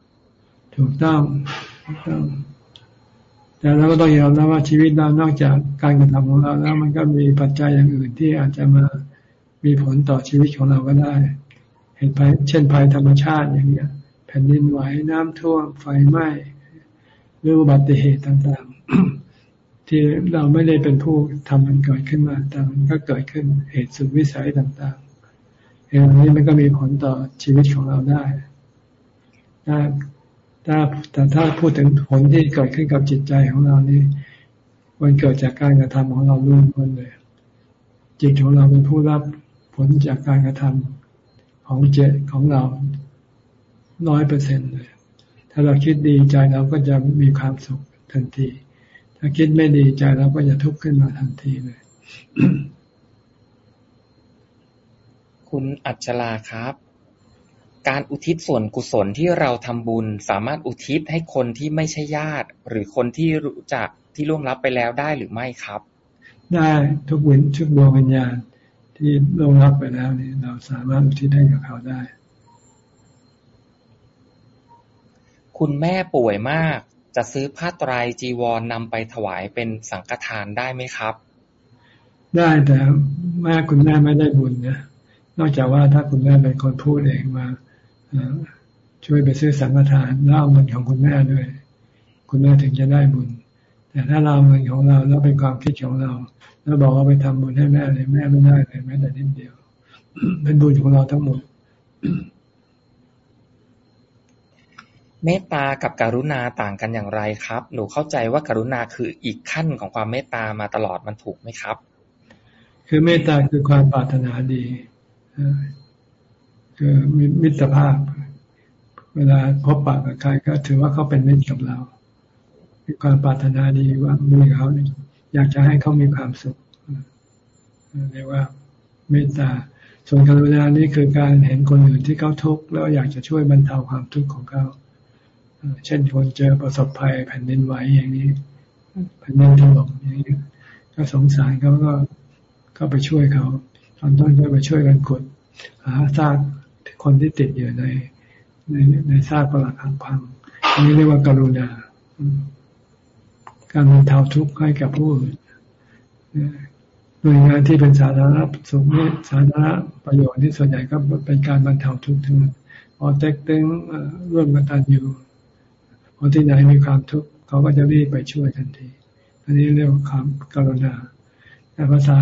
ถูกต้องต้องแต่เราก็ต้องยอมรับว่าชีวิตเรานอกจากการกระทำของเราแล้ว มันก็มีปัจจัยอย่างอื่นที่อาจจะมามีผลต่อชีวิตของเราก็ได้ เห็นภัยเช่นภัยธรรมชาติอย่างเนี้ย แผ่นดินไหวน้ำท่วมไฟไหม้หรืออุบัติเหตุต่าง ที่เราไม่ได้เป็นผู้ทำมันเกิดขึ้นมา แต่มันก็เกิดขึ้นเหตุสุดวิสัยต่างๆเหตุนี้มันก็มีผลต่อชีวิตของเราได้ถ้าถ้าแต่ถ้าพูดถึงผลที่เกิดขึ้นกับจิตใจของเรานี่มันเกิดจากการกระทำของเราล้วนเลย จิตของเราเป็นผู้รับผลจากการกระทำของเจตของเราร้อยเปอร์เซ็นเลย ถ้าเราคิดดีใจเราก็จะมีความสุขทันที ถ้าคิดไม่ดีใจเราก็จะทุกข์ขึ้นมาทันทีเลย คุณอัจลาครับ การอุทิศส่วนกุศลที่เราทำบุญ สามารถอุทิศให้คนที่ไม่ใช่ญาติ หรือคนที่รู้จักที่ล่วงลับไปแล้วได้หรือไม่ครับ ได้ทุกวิญทุกดวงวิญญาณที่ล่วงลับไปแล้วนี่เราสามารถอุทิศให้กับเขาได้คุณแม่ป่วยมาก จะซื้อผ้าไตรจีวรนำไปถวายเป็นสังฆทานได้ไหมครับ ได้แต่แม่คุณแม่ไม่ได้บุญนะนอกจากว่าถ้าคุณแม่เป็นคนพูดเองมาช่วยไปซื้อสังฆทานแล้วเอาเงินของคุณแม่ด้วย คุณแม่ถึงจะได้บุญ แต่ถ้าเราเงินของเราแล้วเป็นความคิดของเรา แล้วบอกว่าไปทำบุญให้แม่เลยแม่ไม่ได้เลยแม้แต่นิดเดียว เป็นบุญของเราทั้งหมด เมตตากับกรุณาต่างกันอย่างไรครับ หนูเข้าใจว่ากรุณาคืออีกขั้นของความเมตตามาตลอดมันถูกไหมครับ คือเมตตาคือความปรารถนาดีคือมิตรภาพ เวลาพบปะกับใครก็ถือว่าเขาเป็นมิตรกับเรามีความปรารถนาดีว่ามีเขาอยากจะให้เขามีความสุขเรียกว่าเมตตาส่วนกรุณานี่คือการเห็นคนอื่นที่เขาทุกข์แล้วอยากจะช่วยบรรเทาความทุกข์ของเขา เช่นคนเจอประสบภัยแผ่นดินไหวอย่างนี้แผ่นดินถล่มอย่างนี้ก็สงสารเขาก็ก็ไปช่วยเขาตอนต้นก็ไปช่วยกันขุดหาซากคนที่ติดอยู่ในในในซากปรักหักพังอันนี้เรียกว่ากรุณา การบรรเทาทุกข์ให้กับผู้อื่นหน่วยงานที่เป็นสาธารณสุขนี่สาธารณประโยชน์ที่ส่วนใหญ่ก็เป็นการบรรเทาทุกข์ทั้งนั้นพอเต็กตึงร่วมกันตันอยู่ พอที่ไหนมีความทุกข์เขาก็จะรีบไปช่วยทันที อันนี้เรียกว่าความกรุณา แต่ภาษา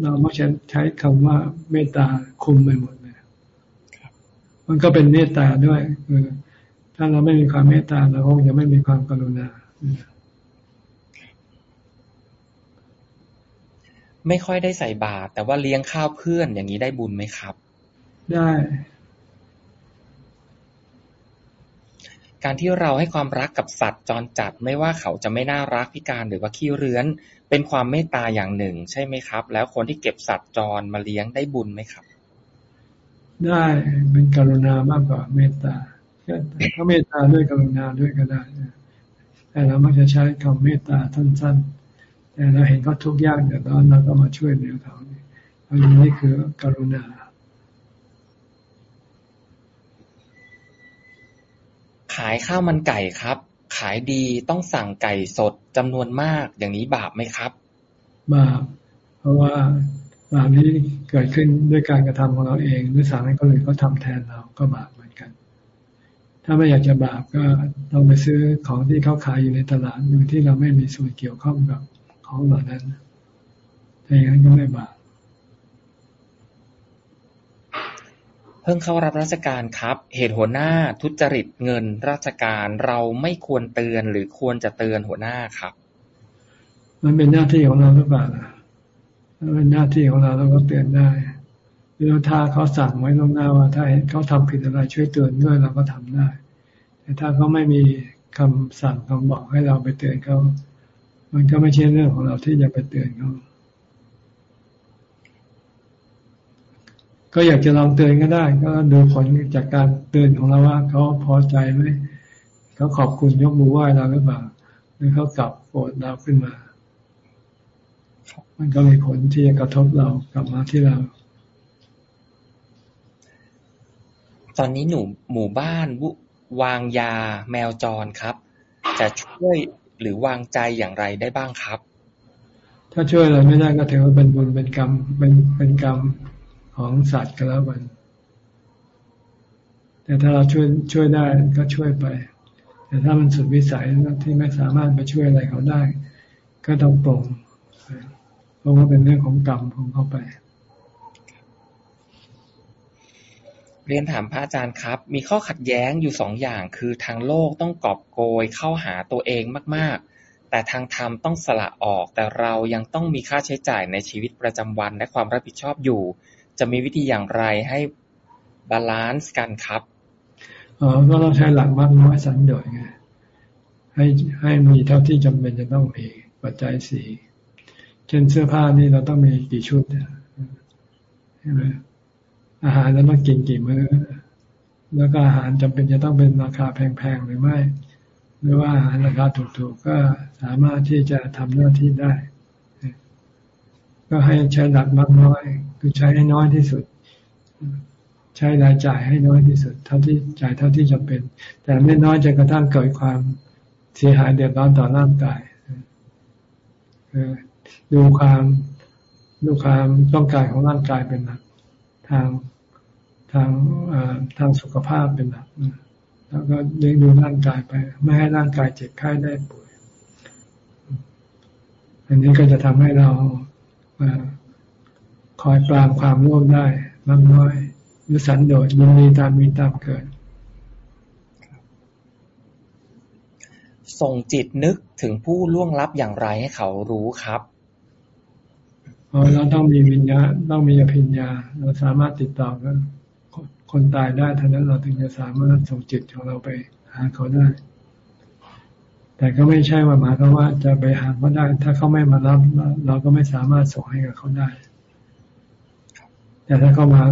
เรามักจะใช้คำว่าเมตตาคุมไปหมดเลยมันก็เป็นเมตตาด้วยคือถ้าเราไม่มีความเมตตาเราคงจะไม่มีความกรุณา ไม่ค่อยได้ใส่บาตรแต่ว่าเลี้ยงข้าวเพื่อนอย่างนี้ได้บุญไหมครับ ได้ การที่เราให้ความรักกับสัตว์จรจัด ไม่ว่าเขาจะไม่น่ารัก พิการ หรือว่าขี้เรื้อน เป็นความเมตตาอย่างหนึ่ง ใช่ไหมครับ แล้วคนที่เก็บสัตว์จรมาเลี้ยงได้บุญไหมครับ ได้เป็นกรุณามากกว่าเมตตาก็เมตตาด้วยกรุณาด้วยก็ได้ แต่เรามักจะใช้คำเมตตาสั้นๆ แต่เราเห็นเขาทุกข์ยากเดือดร้อนเราก็มาช่วยเหลือเขาอันนี้คือกรุณา ขายข้าวมันไก่ครับ ขายดีต้องสั่งไก่สดจำนวนมาก อย่างนี้บาปไหมครับ บาป เพราะว่าบาปนี้เกิดขึ้นด้วยการกระทำของเราเอง หรือสั่งให้คนอื่นเขาทาแทนเราก็บาปเหมือนกัน ถ้าไม่อยากจะบาปก็ต้องไปซื้อของที่เขาขายอยู่ในตลาดโดยที่เราไม่มีส่วนเกี่ยวข้องกับของเหล่านั้นแต่อย่างนั้นก็ไม่บาป เพิ่งเข้ารับราชการครับ เหตุหัวหน้าทุจริตเงินราชการ เราไม่ควรเตือน หรือควรจะเตือนหัวหน้าครับ มันเป็นหน้าที่ของเราหรือเปล่าถ้าเป็นหน้าที่ของเราเราก็เตือนได้หรือถ้าเขาสั่งไว้ล่วงหน้าว่า ถ้าเห็นเขาทำผิดอะไรช่วยเตือนด้วยเราก็ทำได้ แต่ถ้าเขาไม่มีคำสั่งคำบอกให้เราไปเตือนเขา มันก็ไม่ใช่เรื่องของเราที่จะไปเตือนเขา ก็อยากจะลองเตือนก็ได้ ก็ดูผลจากการเตือนของเราว่าเขาพอใจไหมเขาขอบคุณยกมือไหว้เราหรือเปล่าหรือเขากลับโกรธเราขึ้นมา มันก็มีผลที่จะกระทบเรากลับมาที่เรา ตอนนี้หนูหมู่บ้านวางยาแมวจรครับ จะช่วยหรือวางใจอย่างไรได้บ้างครับ ถ้าช่วยอะไรไม่ได้ก็ถือว่าเป็นบุญเป็นกรรมเป็นเป็นกรรม ของสัตว์ก็แล้วกัน แต่ถ้าเราช่วยช่วยได้ก็ช่วยไป แต่ถ้ามันสุดวิสัยที่ไม่สามารถไปช่วยอะไรเขาได้ ก็ต้องปรงเพราะว่าเป็นเรื่องของกรรมของเขาไปเรียนถามพระอาจารย์ครับ มีข้อขัดแย้งอยู่สองอย่าง คือทางโลกต้องกอบโกยเข้าหาตัวเองมาก ๆ แต่ทางธรรมต้องสละออก แต่เรายังต้องมีค่าใช้จ่ายในชีวิตประจำวันและความรับผิดชอบอยู่ จะมีวิธีอย่างไรให้ balance กันครับอ๋อก็ต้องใช้หลักมักน้อยสันโดษไงให้ให้มีเท่าที่จำเป็นจะต้องมีปัจจัยสี่เช่นเสื้อผ้านี่เราต้องมีกี่ชุดใช่ไหมอาหารแล้วต้องกินกี่มื้อแล้วก็อาหารจำเป็นจะต้องเป็นราคาแพงๆหรือไม่ หรือว่าอาหารราคาถูกๆก็สามารถที่จะทำหน้าที่ได้ ก็ให้ใช้หลักมากน้อย คือใช้ให้น้อยที่สุด ใช้รายจ่ายให้น้อยที่สุด เท่าที่จ่ายเท่าที่จำเป็น แต่ไม่น้อยจะกระทั่งเกิดความเสียหายเดือดร้อนต่อร่างกายดูความดูความต้องการของร่างกายเป็นหลักทางทางทางสุขภาพเป็นหลักแล้วก็เลี้ยงดูร่างกายไป ไม่ให้ร่างกายเจ็บไข้ได้ป่วย อันนี้ก็จะทำให้เรา อยปรามความโลภได้มากน้อยหรือสันโดษยินดีตามมีตามเกิด ส่งจิตนึกถึงผู้ล่วงลับอย่างไรให้เขารู้ครับเราต้องมีวิญญาต้องมีอภิญญา เราสามารถติดต่อกันคนตายได้เท่านั้นเราถึงจะสามารถส่งจิตของเราไปหาเขาได้ แต่ก็ไม่ใช่ว่าหมายความว่าจะไปหาเขาได้ ถ้าเขาไม่มารับเราก็ไม่สามารถส่งให้กับเขาได้ แต่ถ้าเขามา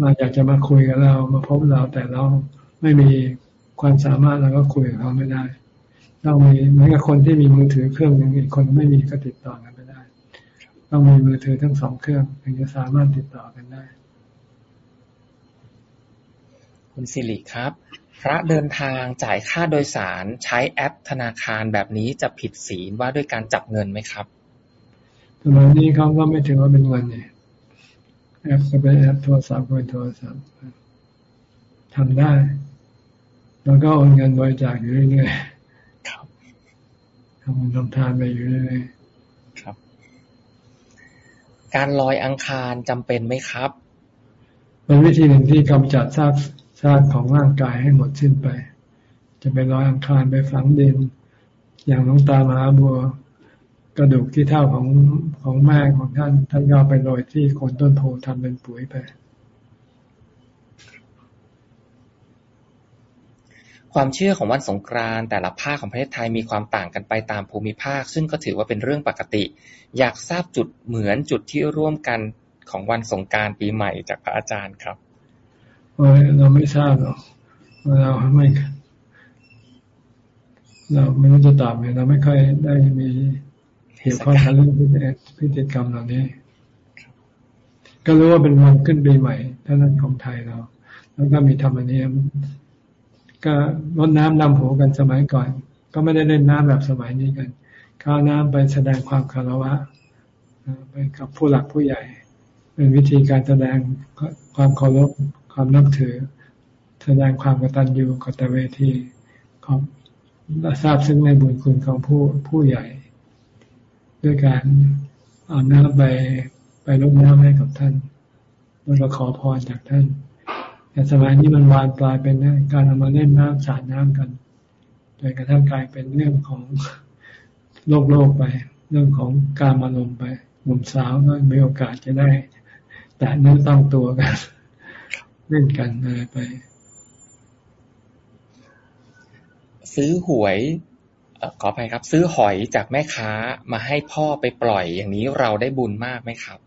มาอยากจะมาคุยกับเรามาพบเราแต่เราไม่มีความสามารถเราก็คุยกับเขาไม่ได้ต้องมีเหมือนกับคนที่มีมือถือเครื่องหนึ่งอีกคนไม่มีก็ติดต่อกันไม่ได้ต้องมีมือถือทั้งสองเครื่องถึงจะสามารถติดต่อกันได้ คุณสิริครับ พระเดินทางจ่ายค่าโดยสารใช้แอปธนาคารแบบนี้จะผิดศีลว่าด้วยการจับเงินไหมครับตรงนี้เขาก็ไม่ถือว่าเป็นเงินเนี่ย แอปก็เป็นแอปโทรศัพท์เป็นโทรศัพท์ทำได้ แล้วก็โอนเงินบริจาคอยู่เรื่อยๆทำบุญทำทานไปอยู่เรื่อยๆครับ การลอยอังคารจำเป็นไหมครับเป็นวิธีหนึ่งที่กำจัดซากชาติของร่างกายให้หมดสิ้นไป จะไปลอยอังคารไปฝังดิน อย่างน้องตามหาบัว กระดูกที่เท่าของของแม่ของท่าน ท่านก็ไปลอยที่โคนต้นโพทำเป็นปุ๋ยไป ความเชื่อของวันสงกรานต์แต่ละภาคของประเทศไทยมีความต่างกันไปตามภูมิภาค ซึ่งก็ถือว่าเป็นเรื่องปกติ อยากทราบจุดเหมือนจุดที่ร่วมกันของวันสงการปีใหม่จากพระอาจารย์ครับเราไม่ทราบหรอกเราไม่เราไม่รู้จะตอบไงเราไม่ค่อยได้มี เกี่ยวข้องกับเรื่องพิธีกรรมเหล่านี้ ก็รู้ว่าเป็นวันขึ้นปีใหม่ท่านั้นของไทยเรา แล้วก็มีธรรมเนียม ก็รดน้ำนำหัวกันสมัยก่อน ก็ไม่ได้เล่นน้ำแบบสมัยนี้กันข้าวน้ำไปแสดงความคารวะไปกับผู้หลักผู้ใหญ่ เป็นวิธีการแสดงความเคารพความนับถือ แสดงความกตัญญูกตเวทีของทราบซึ่งในบุญคุณของผู้ผู้ใหญ่ ด้วยการเอาน้ำไปไปลดน้ำให้กับท่านแล้วก็ขอพรจากท่าน แต่สมัยนี้มันวานปลายเป็นการเอามาเล่นน้ำสาดน้ำกันโดยกระทั่งกลายเป็นเรื่องของโลกโลกไป เรื่องของการมาลงไปหนุ่มสาวก็มีโอกาสจะได้ แต่เนื้อต้องตัวกันเล่นกันอะไรไป ซื้อหวย ขออภัยครับ ซื้อหอยจากแม่ค้ามาให้พ่อไปปล่อยอย่างนี้เราได้บุญมากไหมครับ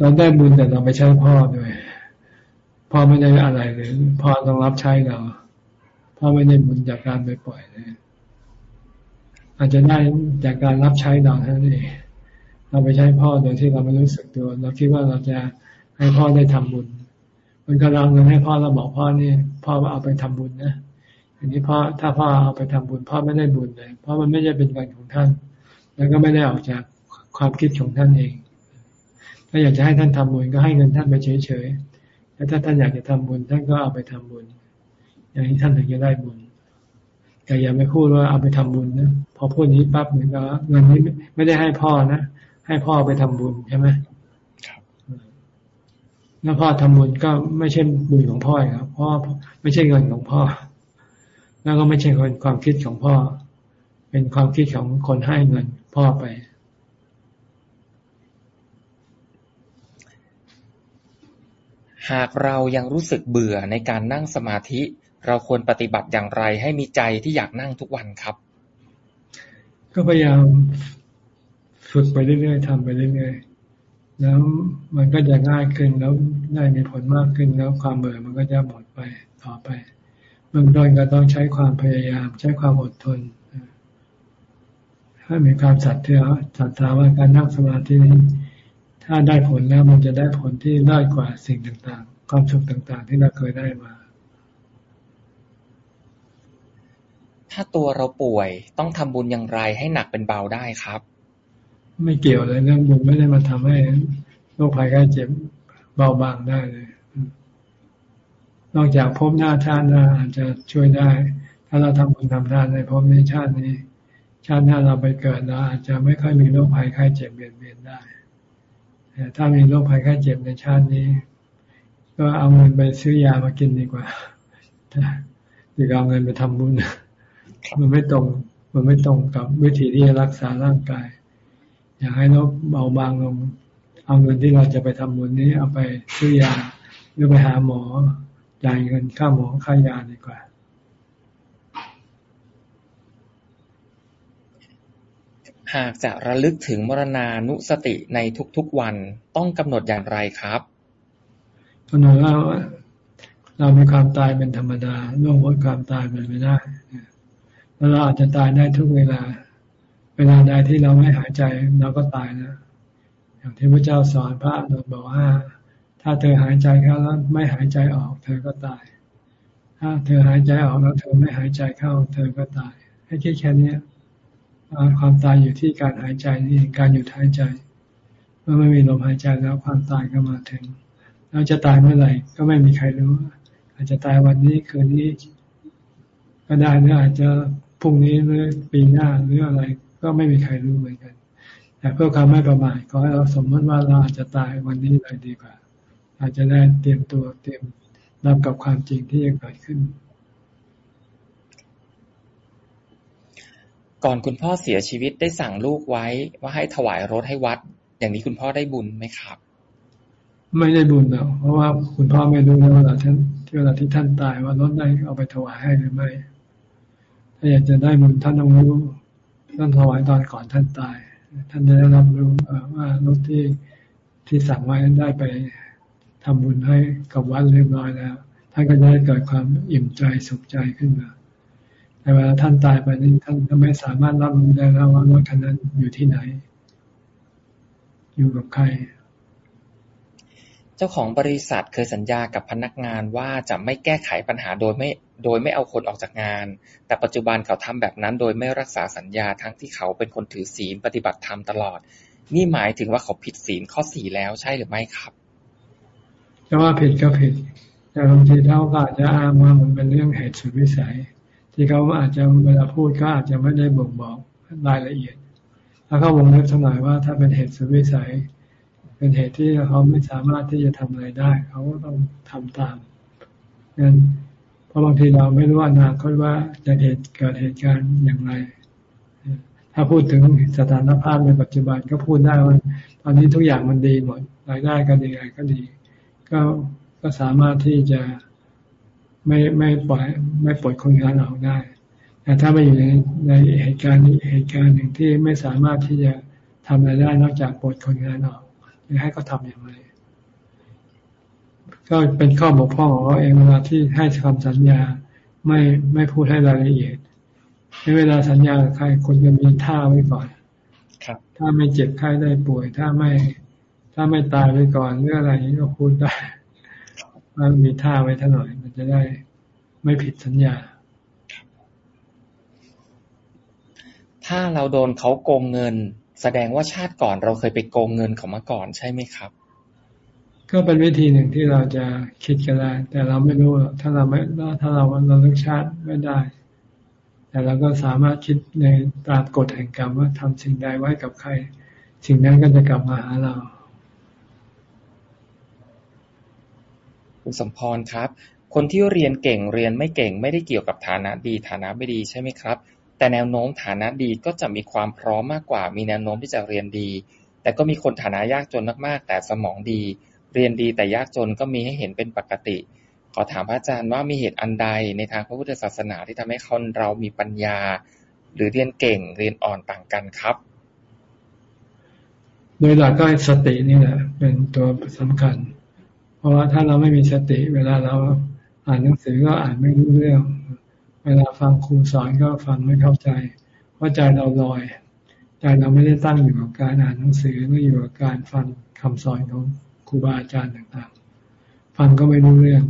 เราได้บุญแต่เราไม่ใช่พ่อด้วยพ่อไม่ได้อะไรเลยพ่อต้องรับใช้เราพ่อไม่ได้บุญจากการไปปล่อยเลยอาจจะได้จากการรับใช้เราเท่านั้นเองเราไปใช้พ่อโดยที่เราไม่รู้สึกตัว เราคิดว่าเราจะให้พ่อได้ทำบุญ มันก็เราเงินให้พ่อเราบอกพ่อนี่พ่อเอาไปทำบุญนะ อันนี้พ่อถ้าพ่อเอาไปทำบุญพ่อไม่ได้บุญเลย เพราะมันไม่ใช่เป็นเงินของท่าน แล้วก็ไม่ได้ออกจากความคิดของท่านเอง ถ้าอยากจะให้ท่านทำบุญก็ให้เงินท่านไปเฉยๆแต่ถ้าท่านอยากจะทำบุญท่านก็เอาไปทำบุญ อย่างนี้ท่านถึงจะได้บุญแต่อย่าไปพูดว่าเอาไปทำบุญนะพอพูดนี้ปั๊บเหมือนกับเงินนี้ไม่ได้ให้พ่อนะให้พ่อไปทำบุญใช่ไหมแล้วพ่อทำบุญก็ไม่ใช่บุญของพ่อครับพ่อไม่ใช่เงินของพ่อ แล้วก็ไม่ใช่คนความคิดของพ่อ เป็นความคิดของคนให้เงินพ่อไป หากเรายังรู้สึกเบื่อในการนั่งสมาธิ เราควรปฏิบัติอย่างไรให้มีใจที่อยากนั่งทุกวันครับ ก็พยายามฝึกไปเรื่อยๆทำไปเรื่อยแล้วมันก็จะง่ายขึ้นแล้วได้มีผลมากขึ้นแล้วความเบื่อมันก็จะหมดไปต่อไป เบื้องต้นก็ต้องใช้ความพยายาม ใช้ความอดทนถ้ามีความสัตย์เทือศรัทธาว่าการนั่งสมาธินี้ถ้าได้ผลแล้วมันจะได้ผลที่น้อยกว่าสิ่งต่างๆ ความสุขต่างๆ ที่เราเคยได้มา ถ้าตัวเราป่วยต้องทำบุญอย่างไรให้หนักเป็นเบาได้ครับ ไม่เกี่ยวเลยเรื่องบุญไม่ได้มาทำให้โรคภัยไข้เจ็บเบาบางได้เลย นอกจากพบหน้าชาติหน้าอาจจะช่วยได้ ถ้าเราทำบุญทำทานในพบในชาตินี้ ชาติหน้าเราไปเกิดเราอาจจะไม่ค่อยมีโรคภัยไข้เจ็บเบียดเบียนได้แต่ถ้ามีโรคภัยไข้เจ็บในชาตินี้ ก็เอาเงินไปซื้อยามากินดีกว่าดีกว่าเอาเงินไปทำบุญมันไม่ตรงมันไม่ตรงกับวิธีที่จะรักษาร่างกาย อยากให้เราเบาบางลง เอาเงินที่เราจะไปทำบุญนี้เอาไปซื้อยาหรือไปหาหมอ จ่ายเงินค่าหมอค่ายาดีกว่าหากจะระลึกถึงมรณานุสติในทุกๆวันต้องกำหนดอย่างไรครับกำหนดว่าเรามีความตายเป็นธรรมดาล่วงพ้นความตายเป็นไม่ได้แล้วเราอาจจะตายได้ทุกเวลา เวลาใดที่เราไม่หายใจเราก็ตายนะอย่างที่พระเจ้าสอนพระอนุบอกว่า ถ้าเธอหายใจเข้าแล้วไม่หายใจออก เธอก็ตาย ถ้าเธอหายใจออกแล้วเธอไม่หายใจเข้า เธอก็ตาย ให้คิดแค่นี้ความตายอยู่ที่การหายใจนี่การหยุดหายใจ เมื่อไม่มีลมหายใจแล้วความตายก็มาถึงเราจะตายเมื่อไหร่ก็ไม่มีใครรู้ อาจจะตายวันนี้คืนนี้ ก็ได้หรืออาจจะพรุ่งนี้หรือปีหน้าหรืออะไร ก็ไม่มีใครรู้เหมือนกัน แต่เพื่อความไม่ประมาทขอให้เราสมมติว่าเราอาจจะตายวันนี้เลยดีกว่า อาจจะได้เตรียมตัวเตรียมรับกับความจริงที่จะเกิดขึ้น ก่อนคุณพ่อเสียชีวิตได้สั่งลูกไว้ว่าให้ถวายรถให้วัด อย่างนี้คุณพ่อได้บุญไหมครับ ไม่ได้บุญหรอกเพราะว่าคุณพ่อไม่รู้เวลาท่านที่เวลาที่ท่านตายว่ารถได้เอาไปถวายให้หรือไม่ ถ้าอยากจะได้บุญท่านต้องรู้ต้องถวายตอนก่อนท่านตาย ท่านจะได้รับรู้ว่ารถที่ที่สั่งไว้ได้ไป ทำบุญให้กับวัดเรียบร้อยแล้ว ท่านก็จะได้เกิดความอิ่มใจสุขใจขึ้นมา แต่เวลาท่านตายไปนี่ท่านก็ไม่สามารถรับรู้ได้แล้วว่ารถคันนั้นอยู่ที่ไหน อยู่กับใคร เจ้าของบริษัทเคยสัญญากับพนักงานว่าจะไม่แก้ไขปัญหาโดยไม่ โดยไม่เอาคนออกจากงาน แต่ปัจจุบันเขาทำแบบนั้น โดยไม่รักษาสัญญาทั้งที่เขาเป็นคนถือศีลปฏิบัติธรรมตลอด นี่หมายถึงว่าเขาผิดศีลข้อสี่แล้วใช่หรือไม่ครับ จะว่าผิดก็ผิด แต่บางทีเขาก็อาจจะอ้างว่ามันเป็นเรื่องเหตุสุดวิสัย ที่เขาอาจจะเวลาพูดก็อาจจะไม่ได้บ่งบอกรายละเอียดถ้าเขาวงเล็บสักหน่อยว่าถ้าเป็นเหตุสุดวิสัย เป็นเหตุที่เขาไม่สามารถที่จะทำอะไรได้ เขาก็ต้องทำตามงั้นเพราะบางทีเราไม่รู้อนาคตว่าจะเหตุเกิดเหตุการณ์อย่างไร ถ้าพูดถึงสถานภาพในปัจจุบันก็พูดได้ว่าตอนนี้ทุกอย่างมันดีหมดรายได้ก็ดีอะไรก็ดี ก็ก็สามารถที่จะไม่ไม่ปล่อย ไม่ปลดคนงานออกได้ แต่ถ้าไม่อยู่ในในเหตุการณ์นี้เหตุการณ์หนึ่งที่ไม่สามารถที่จะทำอะไรได้นอกจากปลดคนงานออกจะให้เขาทำอย่างไรก็เป็นข้อบกพร่องของเขาเองเวลาที่ให้คำสัญญาไม่ไม่พูดให้รายละเอียดในเวลาสัญญาใครคนจะมีท่าไว้ก่อน ครับ ถ้าไม่เจ็บไข้ได้ป่วย ถ้าไม่ ถ้าไม่ตายไปก่อนเรื่องอะไรนี้ก็พูดได้มันมีท่าไว้ท่าหน่อย มันจะได้ไม่ผิดสัญญา ถ้าเราโดนเขาโกงเงิน แสดงว่าชาติก่อนเราเคยไปโกงเงินเขามาก่อนใช่ไหมครับ ก็เป็นวิธีหนึ่งที่เราจะคิดกันได้ แต่เราไม่รู้ถ้าเราไม่ถ้าเราเราเลือกชาติไม่ได้ แต่เราก็สามารถคิดในตามกฎแห่งกรรมว่าทำสิ่งใดไว้กับใคร สิ่งนั้นก็จะกลับมาหาเรา คุณสมพรครับ คนที่เรียนเก่งเรียนไม่เก่ง ไม่ได้เกี่ยวกับฐานะดี ฐานะไม่ดีใช่ไหมครับ แต่แนวโน้มฐานะดีก็จะมีความพร้อมมากกว่า มีแนวโน้มที่จะเรียนดี แต่ก็มีคนฐานะยากจนมากๆ แต่สมองดี เรียนดีแต่ยากจนก็มีให้เห็นเป็นปกติ ขอถามพระอาจารย์ว่ามีเหตุอันใดในทางพระพุทธศาสนาที่ทำให้คนเรามีปัญญา หรือเรียนเก่งเรียนอ่อนต่างกันครับโดยหลักก็สตินี่แหละเป็นตัวสำคัญ เพราะว่าถ้าเราไม่มีสติ เวลาเราอ่านหนังสือก็อ่านไม่รู้เรื่อง เวลาฟังครูสอนก็ฟังไม่เข้าใจ เพราะใจเราลอย ใจเราไม่ได้ตั้งอยู่กับการอ่านหนังสือไม่อยู่กับการฟังคำสอนของครูบาอาจารย์ต่างๆ ฟังก็ไม่รู้เรื่อง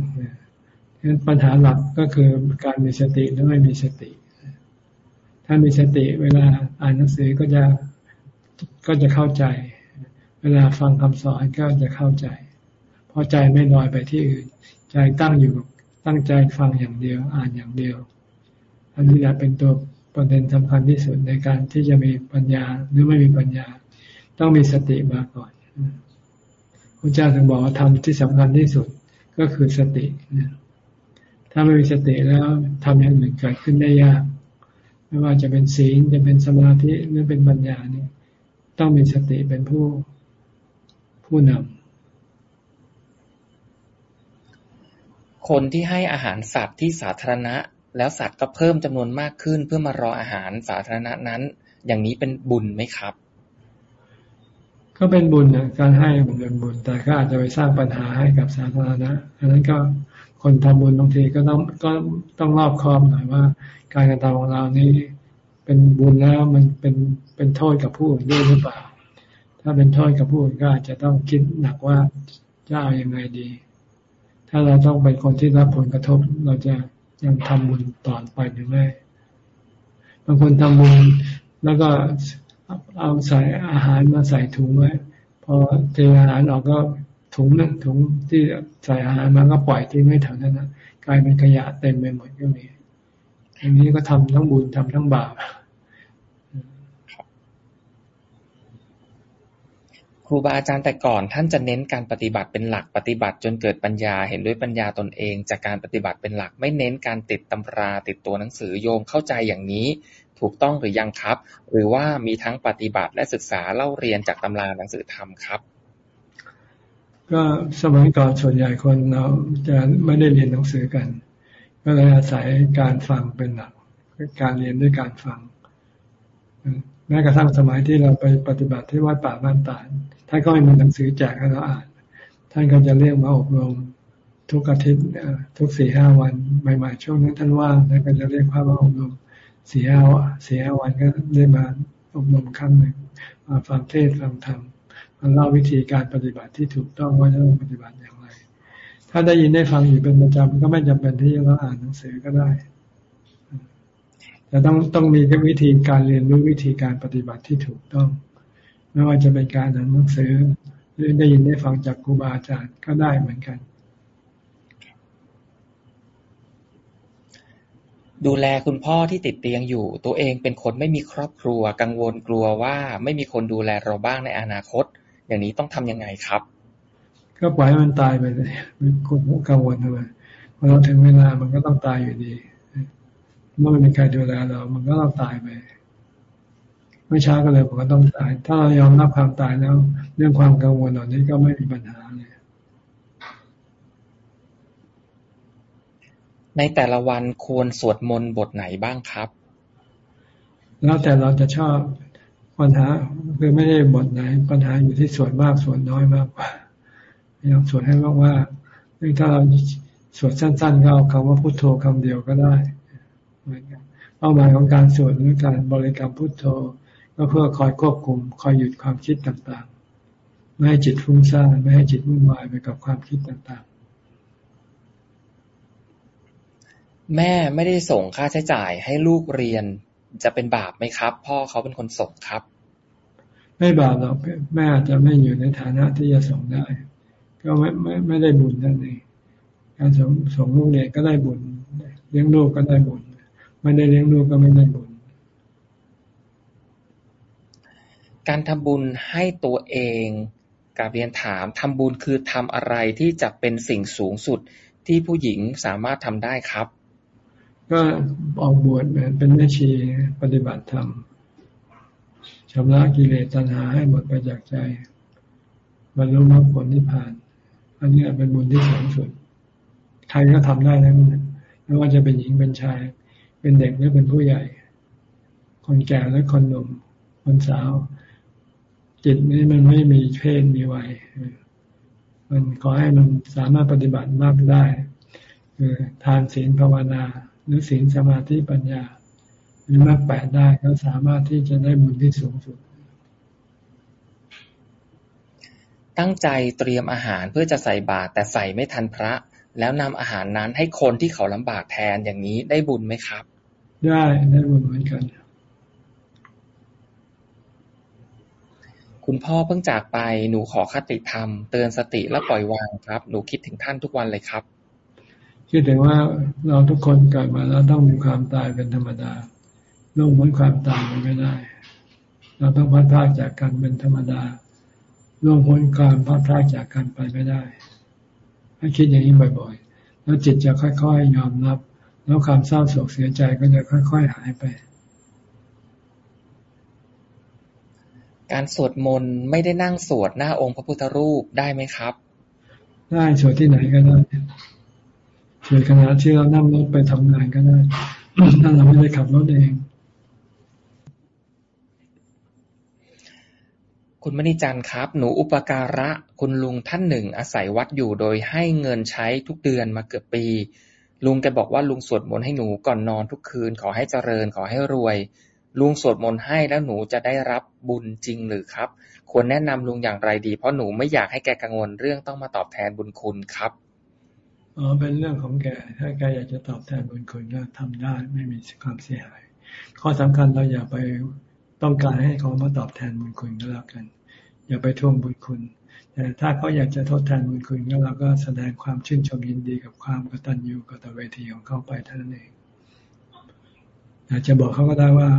ฉะนั้นปัญหาหลักก็คือการมีสติหรือไม่มีสติ ถ้ามีสติเวลาอ่านหนังสือก็จะก็จะเข้าใจ เวลาฟังคำสอนก็จะเข้าใจ เพราะใจไม่ลอยไปที่อื่น ใจตั้งอยู่ตั้งใจฟังอย่างเดียว อ่านอย่างเดียว อันนี้แหละเป็นตัวประเด็นสำคัญที่สุดในการที่จะมีปัญญาหรือไม่มีปัญญา ต้องมีสติมาก่อนพระเจ้าถึงบอกว่าทำที่สำคัญที่สุดก็คือสติถ้าไม่มีสติแล้วทำอย่างอื่นเกิดขึ้นได้ยากไม่ว่าจะเป็นศีลจะเป็นสมาธิหรือเป็นปัญญานี่ต้องมีสติเป็นผู้ผู้นำ คนที่ให้อาหารสัตว์ที่สาธารณะ แล้วสัตว์ก็เพิ่มจำนวนมากขึ้น เพื่อมารออาหารสาธารณะนั้น อย่างนี้เป็นบุญไหมครับ ก็เป็นบุญนะการให้มันเป็นบุญ แต่ก็อาจจะไปสร้างปัญหาให้กับสาธารณะอันนั้นก็คนทำบุญบางทีก็ต้องก็ต้องรอบคอบหน่อยว่า การกระทำของเรานี้เป็นบุญแล้วมันเป็นเป็นโทษกับผู้อื่นด้วยหรือเปล่า ถ้าเป็นโทษกับผู้อื่นก็อาจจะต้องคิดหนักว่าจะเอาอยัางไงดี ถ้าเราต้องเป็นคนที่รับผลกระทบ เราจะยังทำบุญต่อไปหรือไม่บางคนทำบุญแล้วก็เอาใส่อาหารมาใส่ถุงไว้พอเทอาหารออกก็ถุงนั้นถุงที่ใส่อาหารมาก็ปล่อยทิ้งไว้แถวนั้นนะกลายเป็นขยะเต็มไปหมดก็มีอันนี้ก็ทำทั้งบุญทำทั้งบาป ครูบาอาจารย์แต่ก่อนท่านจะเน้นการปฏิบัติเป็นหลักปฏิบัติจนเกิดปัญญาเห็นด้วยปัญญาตนเอง จากการปฏิบัติเป็นหลักไม่เน้นการติดตำราติดตัวหนังสือโยมเข้าใจอย่างนี้ ถูกต้องหรือยังครับ หรือว่ามีทั้งปฏิบัติและศึกษาเล่าเรียนจากตำราหนังสือธรรมครับ ก็สมัยก่อนส่วนใหญ่คนเราจะไม่ได้เรียนหนังสือกัน ก็เลยอาศัยการฟังเป็นหลักการเรียนด้วยการฟังแม้กระทั่งสมัยที่เราไปปฏิบัติที่วัดป่าบ้านตาด ท่านก็ไม่มีหนังสือแจกให้เราอ่าน ท่านก็จะเรียกมาอบรมทุกอาทิตย์ทุกสี่ห้าวันใหม่ๆช่วงนั้นท่านว่างท่านก็จะเรียกพระมาอบรมสี่ห้าสี่ห้าวันก็ได้มาอบรมครั้งหนึ่งมาฟังเทศฟังธรรมมันเล่าวิธีการปฏิบัติที่ถูกต้องว่าจะต้องปฏิบัติอย่างไร ถ้าได้ยินได้ฟังอยู่เป็นประจำก็ไม่จำเป็นที่จะต้องอ่านหนังสือก็ได้แต่ต้องต้องมีวิธีการเรียนรู้วิธีการปฏิบัติที่ถูกต้อง ไม่ว่าจะเป็นการอ่านหนังสือ หรือได้ยินได้ฟังจากครูบาอาจารย์ก็ได้เหมือนกัน ดูแลคุณพ่อที่ติดเตียงอยู่ ตัวเองเป็นคนไม่มีครอบครัว กังวลกลัวว่าไม่มีคนดูแลเราบ้างในอนาคต อย่างนี้ต้องทํำยังไงครับ ก็ปล่อยให้มันตายไปเลยไม่คนกังวลทำไมพอเราถึงเวลามันก็ต้องตายอยู่ดีเมื่อไม่มีใครดูแลเรา มันก็ต้องตายไป ไม่ช้าก็เลยผมก็ต้องตาย ถ้าเรายอมรับความตายแล้ว เรื่องความกังวลเหล่านี้ก็ไม่มีปัญหาเลยในแต่ละวันควรสวดมนต์บทไหนบ้างครับ แล้วแต่เราจะชอบปัญหาคือไม่ได้บทไหน ปัญหาอยู่ที่ส่วนมากส่วนน้อยมากกว่าพยายามสวดให้มากว่าถ้าเราสวดสั้น ๆ ก็เอาคำว่าพุโทโธคำเดียวก็ได้เหมือนกันเป้าหมายของการสวดหรือการบริกรรมพุโทโธ ก็เพื่อคอยควบคุม คอยหยุดความคิดต่างๆ ไม่ให้จิตฟุ้งซ่านไม่ให้จิตวุ่นวายไปกับความคิดต่างๆ แม่ไม่ได้ส่งค่าใช้จ่ายให้ลูกเรียนจะเป็นบาปไหมครับ พ่อเขาเป็นคนส่งครับ ไม่บาปหรอกแม่อาจจะไม่อยู่ในฐานะที่จะส่งได้ ก็ไม่ไม่ไม่ได้บุญนั่นเองการส่งส่งลูกเรียนก็ได้บุญเลี้ยงลูกก็ได้บุญไม่ได้เลี้ยงลูกก็ไม่ได้บุญ การทำบุญให้ตัวเองกับเรียนถาม ทำบุญคือทำอะไรที่จะเป็นสิ่งสูงสุดที่ผู้หญิงสามารถทำได้ครับ ก็ออกบวชเป็นแม่ชีปฏิบัติธรรมชำระกิเลสตัณหาให้หมดไปจากใจบรรลุมรรคผลนิพพาน อันนี้เป็นบุญที่สูงสุด ใครก็ทำได้ทั้งนั้นไม่ว่าจะเป็นหญิงเป็นชาย เป็นเด็กหรือเป็นผู้ใหญ่ คนแก่และคนหนุ่ม คนสาว จิตนี้มันไม่มีเพศมีวัยมันขอให้มันสามารถปฏิบัติมากได้คือทานศีลภาวนา หรือศีลสมาธิปัญญา หรือมรรคแปดได้ก็สามารถที่จะได้บุญที่สูงสุด ตั้งใจเตรียมอาหารเพื่อจะใส่บาตรแต่ใส่ไม่ทันพระ แล้วนำอาหารนั้นให้คนที่เขาลำบากแทนอย่างนี้ได้บุญไหมครับ ได้ได้บุญเหมือนกัน คุณพ่อเพิ่งจากไป หนูขอคติธรรม เตือนสติและปล่อยวางครับ หนูคิดถึงท่านทุกวันเลยครับคิดถึงว่าเราทุกคนเกิดมาแล้วต้องมีความตายเป็นธรรมดาล่วงพ้นความตายไปไม่ได้ เราต้องพัดพลาดจากกันเป็นธรรมดาล่วงพ้นความพัดพลาดจากกันไปไม่ได้ให้คิดอย่างนี้บ่อยๆ แล้วจิตจะค่อยๆ ยอมรับ แล้วความเศร้าโศกเสียใจก็จะค่อย ๆ หายไป การสวดมนต์ไม่ได้นั่งสวดหน้าองค์พระพุทธรูปได้ไหมครับ ได้สวดที่ไหนก็ได้สวดขณะที่เรานั่งรถไปทำงานก็ได้ถ้าเราไม่ได้ขับรถเองคุณมณีจันทร์ครับ หนูอุปการะคุณลุงท่านหนึ่ง อาศัยวัดอยู่โดยให้เงินใช้ทุกเดือนมาเกือบปี ลุงแกบอกว่าลุงสวดมนต์ให้หนูก่อนนอนทุกคืน ขอให้เจริญขอให้รวย ลุงสวดมนต์ให้ แล้วหนูจะได้รับบุญจริงหรือครับ ควรแนะนำลุงอย่างไรดี เพราะหนูไม่อยากให้แกกังวลเรื่องต้องมาตอบแทนบุญคุณครับอ๋อเป็นเรื่องของแก ถ้าแกอยากจะตอบแทนบุญคุณก็ทำได้ ไม่มีความเสียหาย ข้อสำคัญเราอย่าไปต้องการให้เขามาตอบแทนบุญคุณก็แล้วกัน อย่าไปทวงบุญคุณ แต่ถ้าเขาอยากจะทดแทนบุญคุณก็เราก็แสดงความชื่นชมยินดีกับความกตัญญูกตเวทีของเขาไปเท่านั้นเอง อาจจะบอกเขาก็ได้ว่า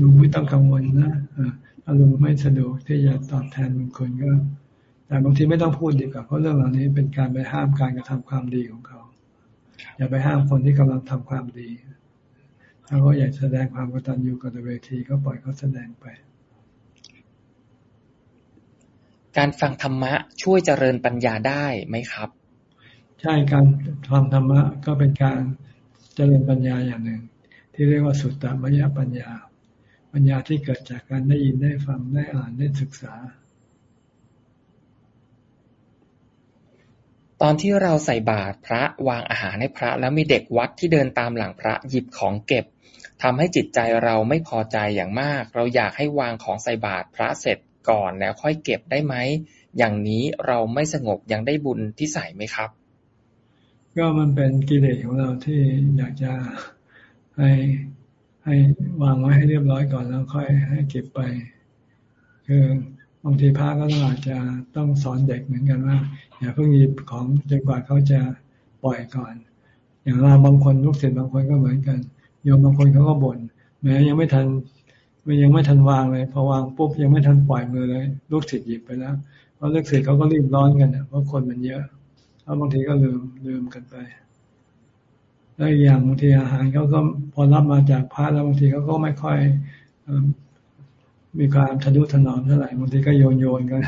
ลุงไม่ต้องกังวลนะถ้าลุงไม่สะดวกที่จะตอบแทนบุญคุณก็ แต่บางทีไม่ต้องพูดดีกว่าเพราะเรื่องเหล่านี้เป็นการไปห้ามการกระทำความดีของเขา อย่าไปห้ามคนที่กำลังทำความดี ถ้าเขาอยากแสดงความกตัญญูกตเวทีก็ปล่อยเขาแสดงไป การฟังธรรมะช่วยเจริญปัญญาได้ไหมครับ ใช่การฟังธรรมะก็เป็นการเจริญปัญญาอย่างหนึ่ง ที่เรียกว่าสุตตมยปัญญา ปัญญาที่เกิดจากการได้ยินได้ฟังได้อ่านได้ศึกษา ตอนที่เราใส่บาตรพระวางอาหารให้พระ แล้วมีเด็กวัดที่เดินตามหลังพระหยิบของเก็บทำให้จิตใจเราไม่พอใจอย่างมาก เราอยากให้วางของใส่บาตรพระเสร็จก่อนแล้วค่อยเก็บได้ไหมอย่างนี้เราไม่สงบยังได้บุญที่ใส่ไหมครับ ก็มันเป็นกิเลสของเราที่อยากจะ ให้ให้วางไว้ให้เรียบร้อยก่อนแล้วค่อยให้เก็บไป คือบางทีพระก็ต้องอาจจะต้องสอนเด็กเหมือนกันว่าอย่าเพิ่งหยิบของจนกว่าเขาจะปล่อยก่อน อย่างเราบางคนลูกศิษย์บางคนก็เหมือนกันโยมบางคนเขาก็บน่นแม้ยังไม่ทันมันยังไม่ทันวางเลยพอวางปุ๊บยังไม่ทันปล่อยมือเลย ลูกศิษย์หยิบไปแล้วเพราะลูกศิษย์เขาก็รีบร้อนกันเพราะคนมันเยอะแล้วบางทีก็ลืมลืมกันไป แล้วอย่างบางทีอาหารเขาก็พอรับมาจากพระแล้วบางทีเขาก็ไม่ค่อยมีความทะนุถนอมเท่าไหร่บางทีก็โยนโยนกัน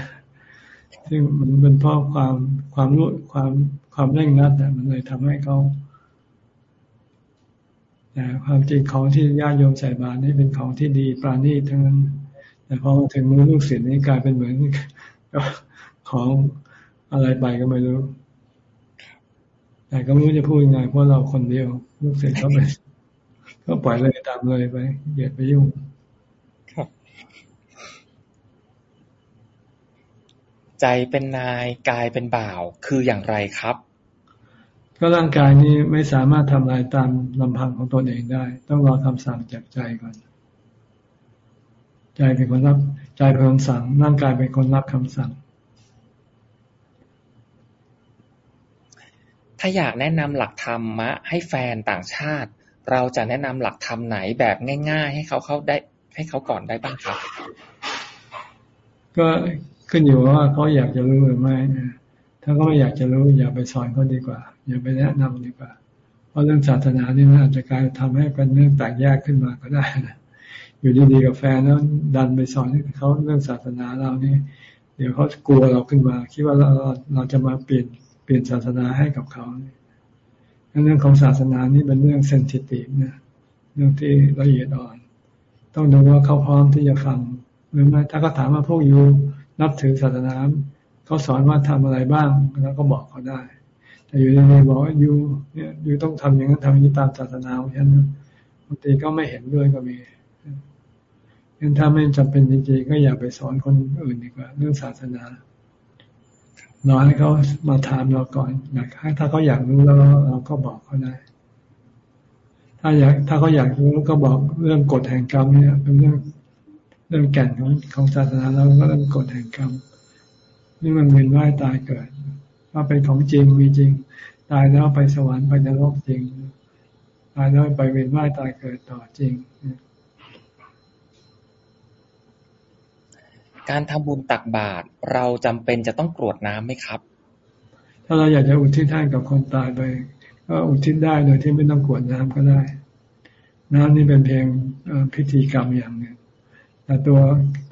ซึ่งมันเป็นเพราะความความรู้ความความเร่งรัดแต่มันเลยทำให้เขาแต่ความจริงของที่ญาติโยมใส่บาตรนี่เป็นของที่ดีปราณีตทั้งนั้น แต่พอมาถึงมือลูกศิษย์นี่กลายเป็นเหมือนของอะไรไปก็ไม่รู้ แต่ก็ไม่รู้จะพูดยังไงเพราะเราคนเดียวลูกศิษย์เขาไปก็ปล่อยเลยตามเลยไปเกียดไปยุ่งใจเป็นนายกายเป็นบ่าว คืออย่างไรครับ ก็ร่างกายนี้ไม่สามารถทำลายตามลำพังของตนเองได้ ต้องรอคำสั่งจากใจก่อน ใจเป็นคนรับ ใจเป็นคนสั่งร่างกายเป็นคนรับคำสั่ง ถ้าอยากแนะนำหลักธรรมะให้แฟนต่างชาติ เราจะแนะนำหลักธรรมไหนแบบง่าย ๆ ให้เขาเข้าได้ ให้เขาก่อนได้บ้างครับ ก็ขึ้นอยู่ว่าเขาอยากจะรู้หรือไม่ถ้าเขาไม่อยากจะรู้อย่าไปสอนเขาดีกว่า อย่าไปแนะนำดีกว่า เพราะเรื่องศาสนานี่มันอาจจะกลายทำให้เป็นเรื่องแตกแยกขึ้นมาก็ได้นะอยู่ดีๆกับแฟนแล้วดันไปสอนเขาเรื่องศาสนาเรานี่เดี๋ยวเขากลัวเราขึ้นมา คิดว่าเราเราจะมาเปลี่ยน ปลี่ยนศาสนาให้กับเขาเรื่องของศาสนานี่เป็นเรื่องเซนซิทีฟนะเรื่องที่ละเอียดอ่อน ต้องดูว่าเขาพร้อมที่จะฟังหรือไม่ถ้าเขาถามว่าพวกยูนับถือศาสนาเขาสอนว่าทำอะไรบ้างแล้วก็บอกเขาได้ แต่อยู่ในบอกว่ายูเนี่ยยูต้องทำอย่างนั้นทำอย่างนี้ตามศาสนาของฉันบางทีก็ไม่เห็นด้วยก็มีงั้นถ้าไม่จำเป็นจริงๆก็อย่าไปสอนคนอื่นดีกว่า เรื่องศาสนา รอให้เขามาถามเราก่อนอยากให้ถ้าเขาอยากรู้แล้วเราก็บอกเขาได้ ถ้าอยากถ้าเขาอยากรู้ก็บอกเรื่องกฎแห่งกรรมเนี่ยเป็นเรื่องเรื่องแก่นของของศาสนาเราก็เรื่องกฎแห่งกรรมนี่มันเวียนว่ายตายเกิดว่าเป็นของจริงมีจริง ตายแล้วไปสวรรค์ไปนรกจริง ตายแล้วไปเวียนว่ายตายเกิดต่อจริง การทำบุญตักบาตร เราจำเป็นจะต้องกรวดน้ำไหมครับ ถ้าเราอยากจะอุทิศให้กับคนตายไป ก็อุทิศได้โดยที่ไม่ต้องกรวดน้ำก็ได้ น้ำนี่เป็นเพียงพิธีกรรมอย่างหนึ่งแต่ตัว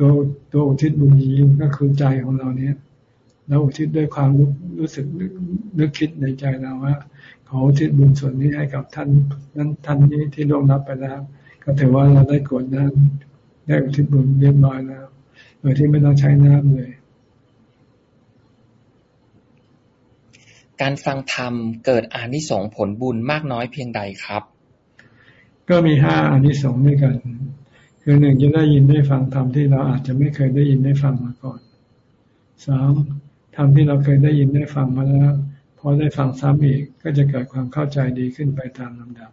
ตัวตัวอุทิศบุญยีก็คือใจของเราเนี้ยเราอุทิศด้วยความรู้รู้สึกนึกคิดในใจเราว่าขออุทิศบุญส่วนนี้ให้กับท่านนั้นท่านนี้ที่ล่วงลับไปแล้ว ก็ถือว่าเราได้กดน้ำได้อุทิศบุญเรียบร้อยแล้ว โดยที่ไม่ต้องใช้น้ำเลย การฟังธรรมเกิดอานิสงส์ผลบุญมากน้อยเพียงใดครับ ก็มีห้าอานิสงส์ด้วยกัน คือหนึ่งจะได้ยินได้ฟังธรรมที่เราอาจจะไม่เคยได้ยินได้ฟังมาก่อนสองธรรมที่เราเคยได้ยินได้ฟังมาแล้วพอได้ฟังซ้ำอีกก็จะเกิดความเข้าใจดีขึ้นไปตามลำดับ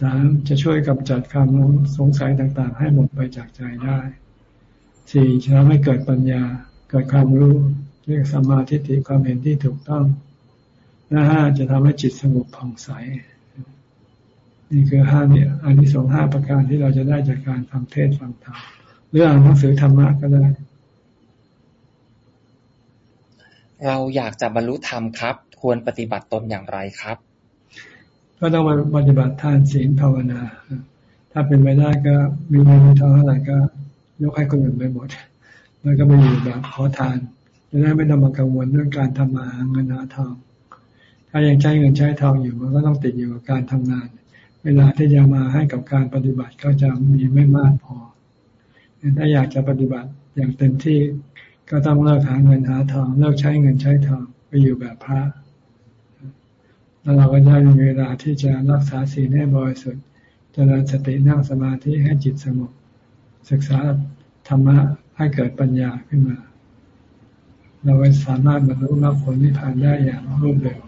สามจะช่วยกำจัดความสงสัยต่างๆ ให้หมดไปจากใจได้ สี่จะทำให้เกิดปัญญา เกิดความรู้ เรียกสมาธิิความเห็นที่ถูกต้องและห้าจะทำให้จิตสงบผ่องใส นี่คือห้าเนี่ยอันที่สองห้าประการที่เราจะได้จากการฟังเทศฟังธรรมหรืออ่านหนังสือธรรมะก็ได้เราอยากจะบรรลุธรรมครับ ควรปฏิบัติตนอย่างไรครับ ก็ต้องมาปฏิบัติทานศีลภาวนา ถ้าเป็นไปได้ก็มีเงินทองเท่าไหร่ก็ ยกให้คนอื่นไปหมด แล้วก็ไปอยู่แบบขอทาน จะได้ไม่ต้องมากังวลเรื่องการทำมาหาเงินหาทอง ถ้ายังใช้เงินใช้ทองอยู่มันก็ต้องติดอยู่กับการทำงาน เวลาที่จะมาให้กับการปฏิบัติก็จะมีไม่มากพอ ถ้าอยากจะปฏิบัติอย่างเต็มที่ก็ต้องเลิกหาเงินหาทองเลิกใช้เงินใช้ทองไปอยู่แบบพระ แล้วเราก็ได้มีเวลาที่จะรักษาศีลให้บริสุทธิ์จเจริญสตินั่งสมาธิให้จิตสงบ ศึกษาธรรมะให้เกิดปัญญาขึ้นมา เราก็สามารถบรรลุมรรคผลนิพพานได้อย่างรวดเร็ว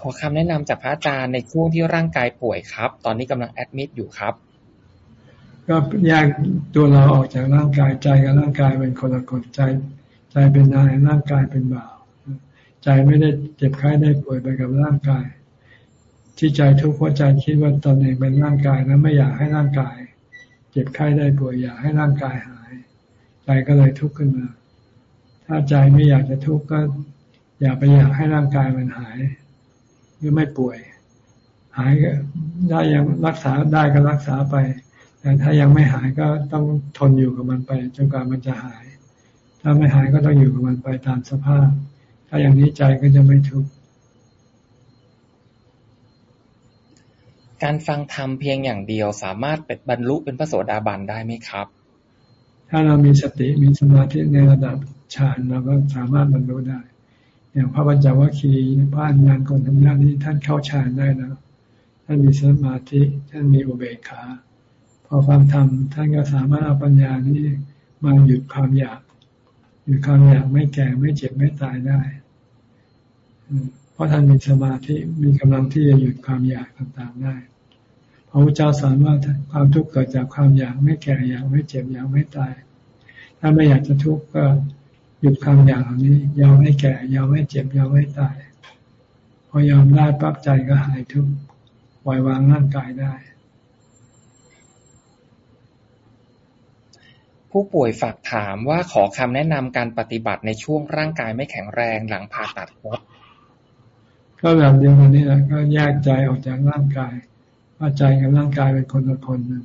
ขอคำแนะนำจากพระอาจารย์ในช่วงที่ร่างกายป่วยครับ ตอนนี้กำลังแอดมิดอยู่ครับ ก็แยกตัวเราออกจากร่างกายใจกับร่างกายเป็นคนละคนใจ ใจเป็นนายร่างกายเป็นบ่าว ใจไม่ได้เจ็บไข้ได้ป่วยไปกับร่างกาย ที่ใจทุกข์เพราะใจคิดว่าตนเองเป็นร่างกายแล้วไม่อยากให้ร่างกาย เจ็บไข้ได้ป่วยอยากให้ร่างกายหาย ใจก็เลยทุกข์ขึ้นมา ถ้าใจไม่อยากจะทุกข์ก็ อย่าไปอยากให้ร่างกายมันหาย หรือไม่ป่วย หายก็ได้ยังรักษาได้ก็รักษาไป แต่ถ้ายังไม่หายก็ต้องทนอยู่กับมันไปจนกว่ามันจะหาย ถ้าไม่หายก็ต้องอยู่กับมันไปตามสภาพ ถ้าอย่างนี้ใจก็จะไม่ทุกข์ การฟังธรรมเพียงอย่างเดียวสามารถเป็นบรรลุเป็นพระโสดาบันได้ไหมครับ ถ้าเรามีสติมีสมาธิในระดับฌานเราก็สามารถบรรลุได้ อย่างพระบัญจวัคคีย์พระอัญญาณคนทำงานนี้ท่านเข้าฌานได้แล้วท่านมีสมาธิท่านมีอุเบกขาพอฟังธรรมท่านก็สามารถเอาปัญญานี้มาหยุดความอยากหยุดความอยากไม่แก่ไม่เจ็บไม่ตายได้ เพราะท่านมีสมาธิมีกำลังที่จะหยุดความอยากต่างๆได้พระพุทธเจ้าสอนว่าความทุกข์เกิดจากความอยากไม่แก่อยากไม่เจ็บอยากไม่ตาย ถ้าไม่อยากจะทุกข์ก็หยุดความอยากเหล่านี้ยอมไม่แก่ยอมไม่เจ็บยอมไม่ตาย พอยอมได้ปั๊บใจก็หายทุกข์ปล่อยวางร่างกายได้ ผู้ป่วยฝากถามว่าขอคำแนะนำการปฏิบัติในช่วงร่างกายไม่แข็งแรงหลังผ่าตัดครับ ก็แบบเดียวกันนี่แหละก็แยกใจออกจากร่างกายว่าใจกับร่างกายเป็นคนละคนหนึ่ง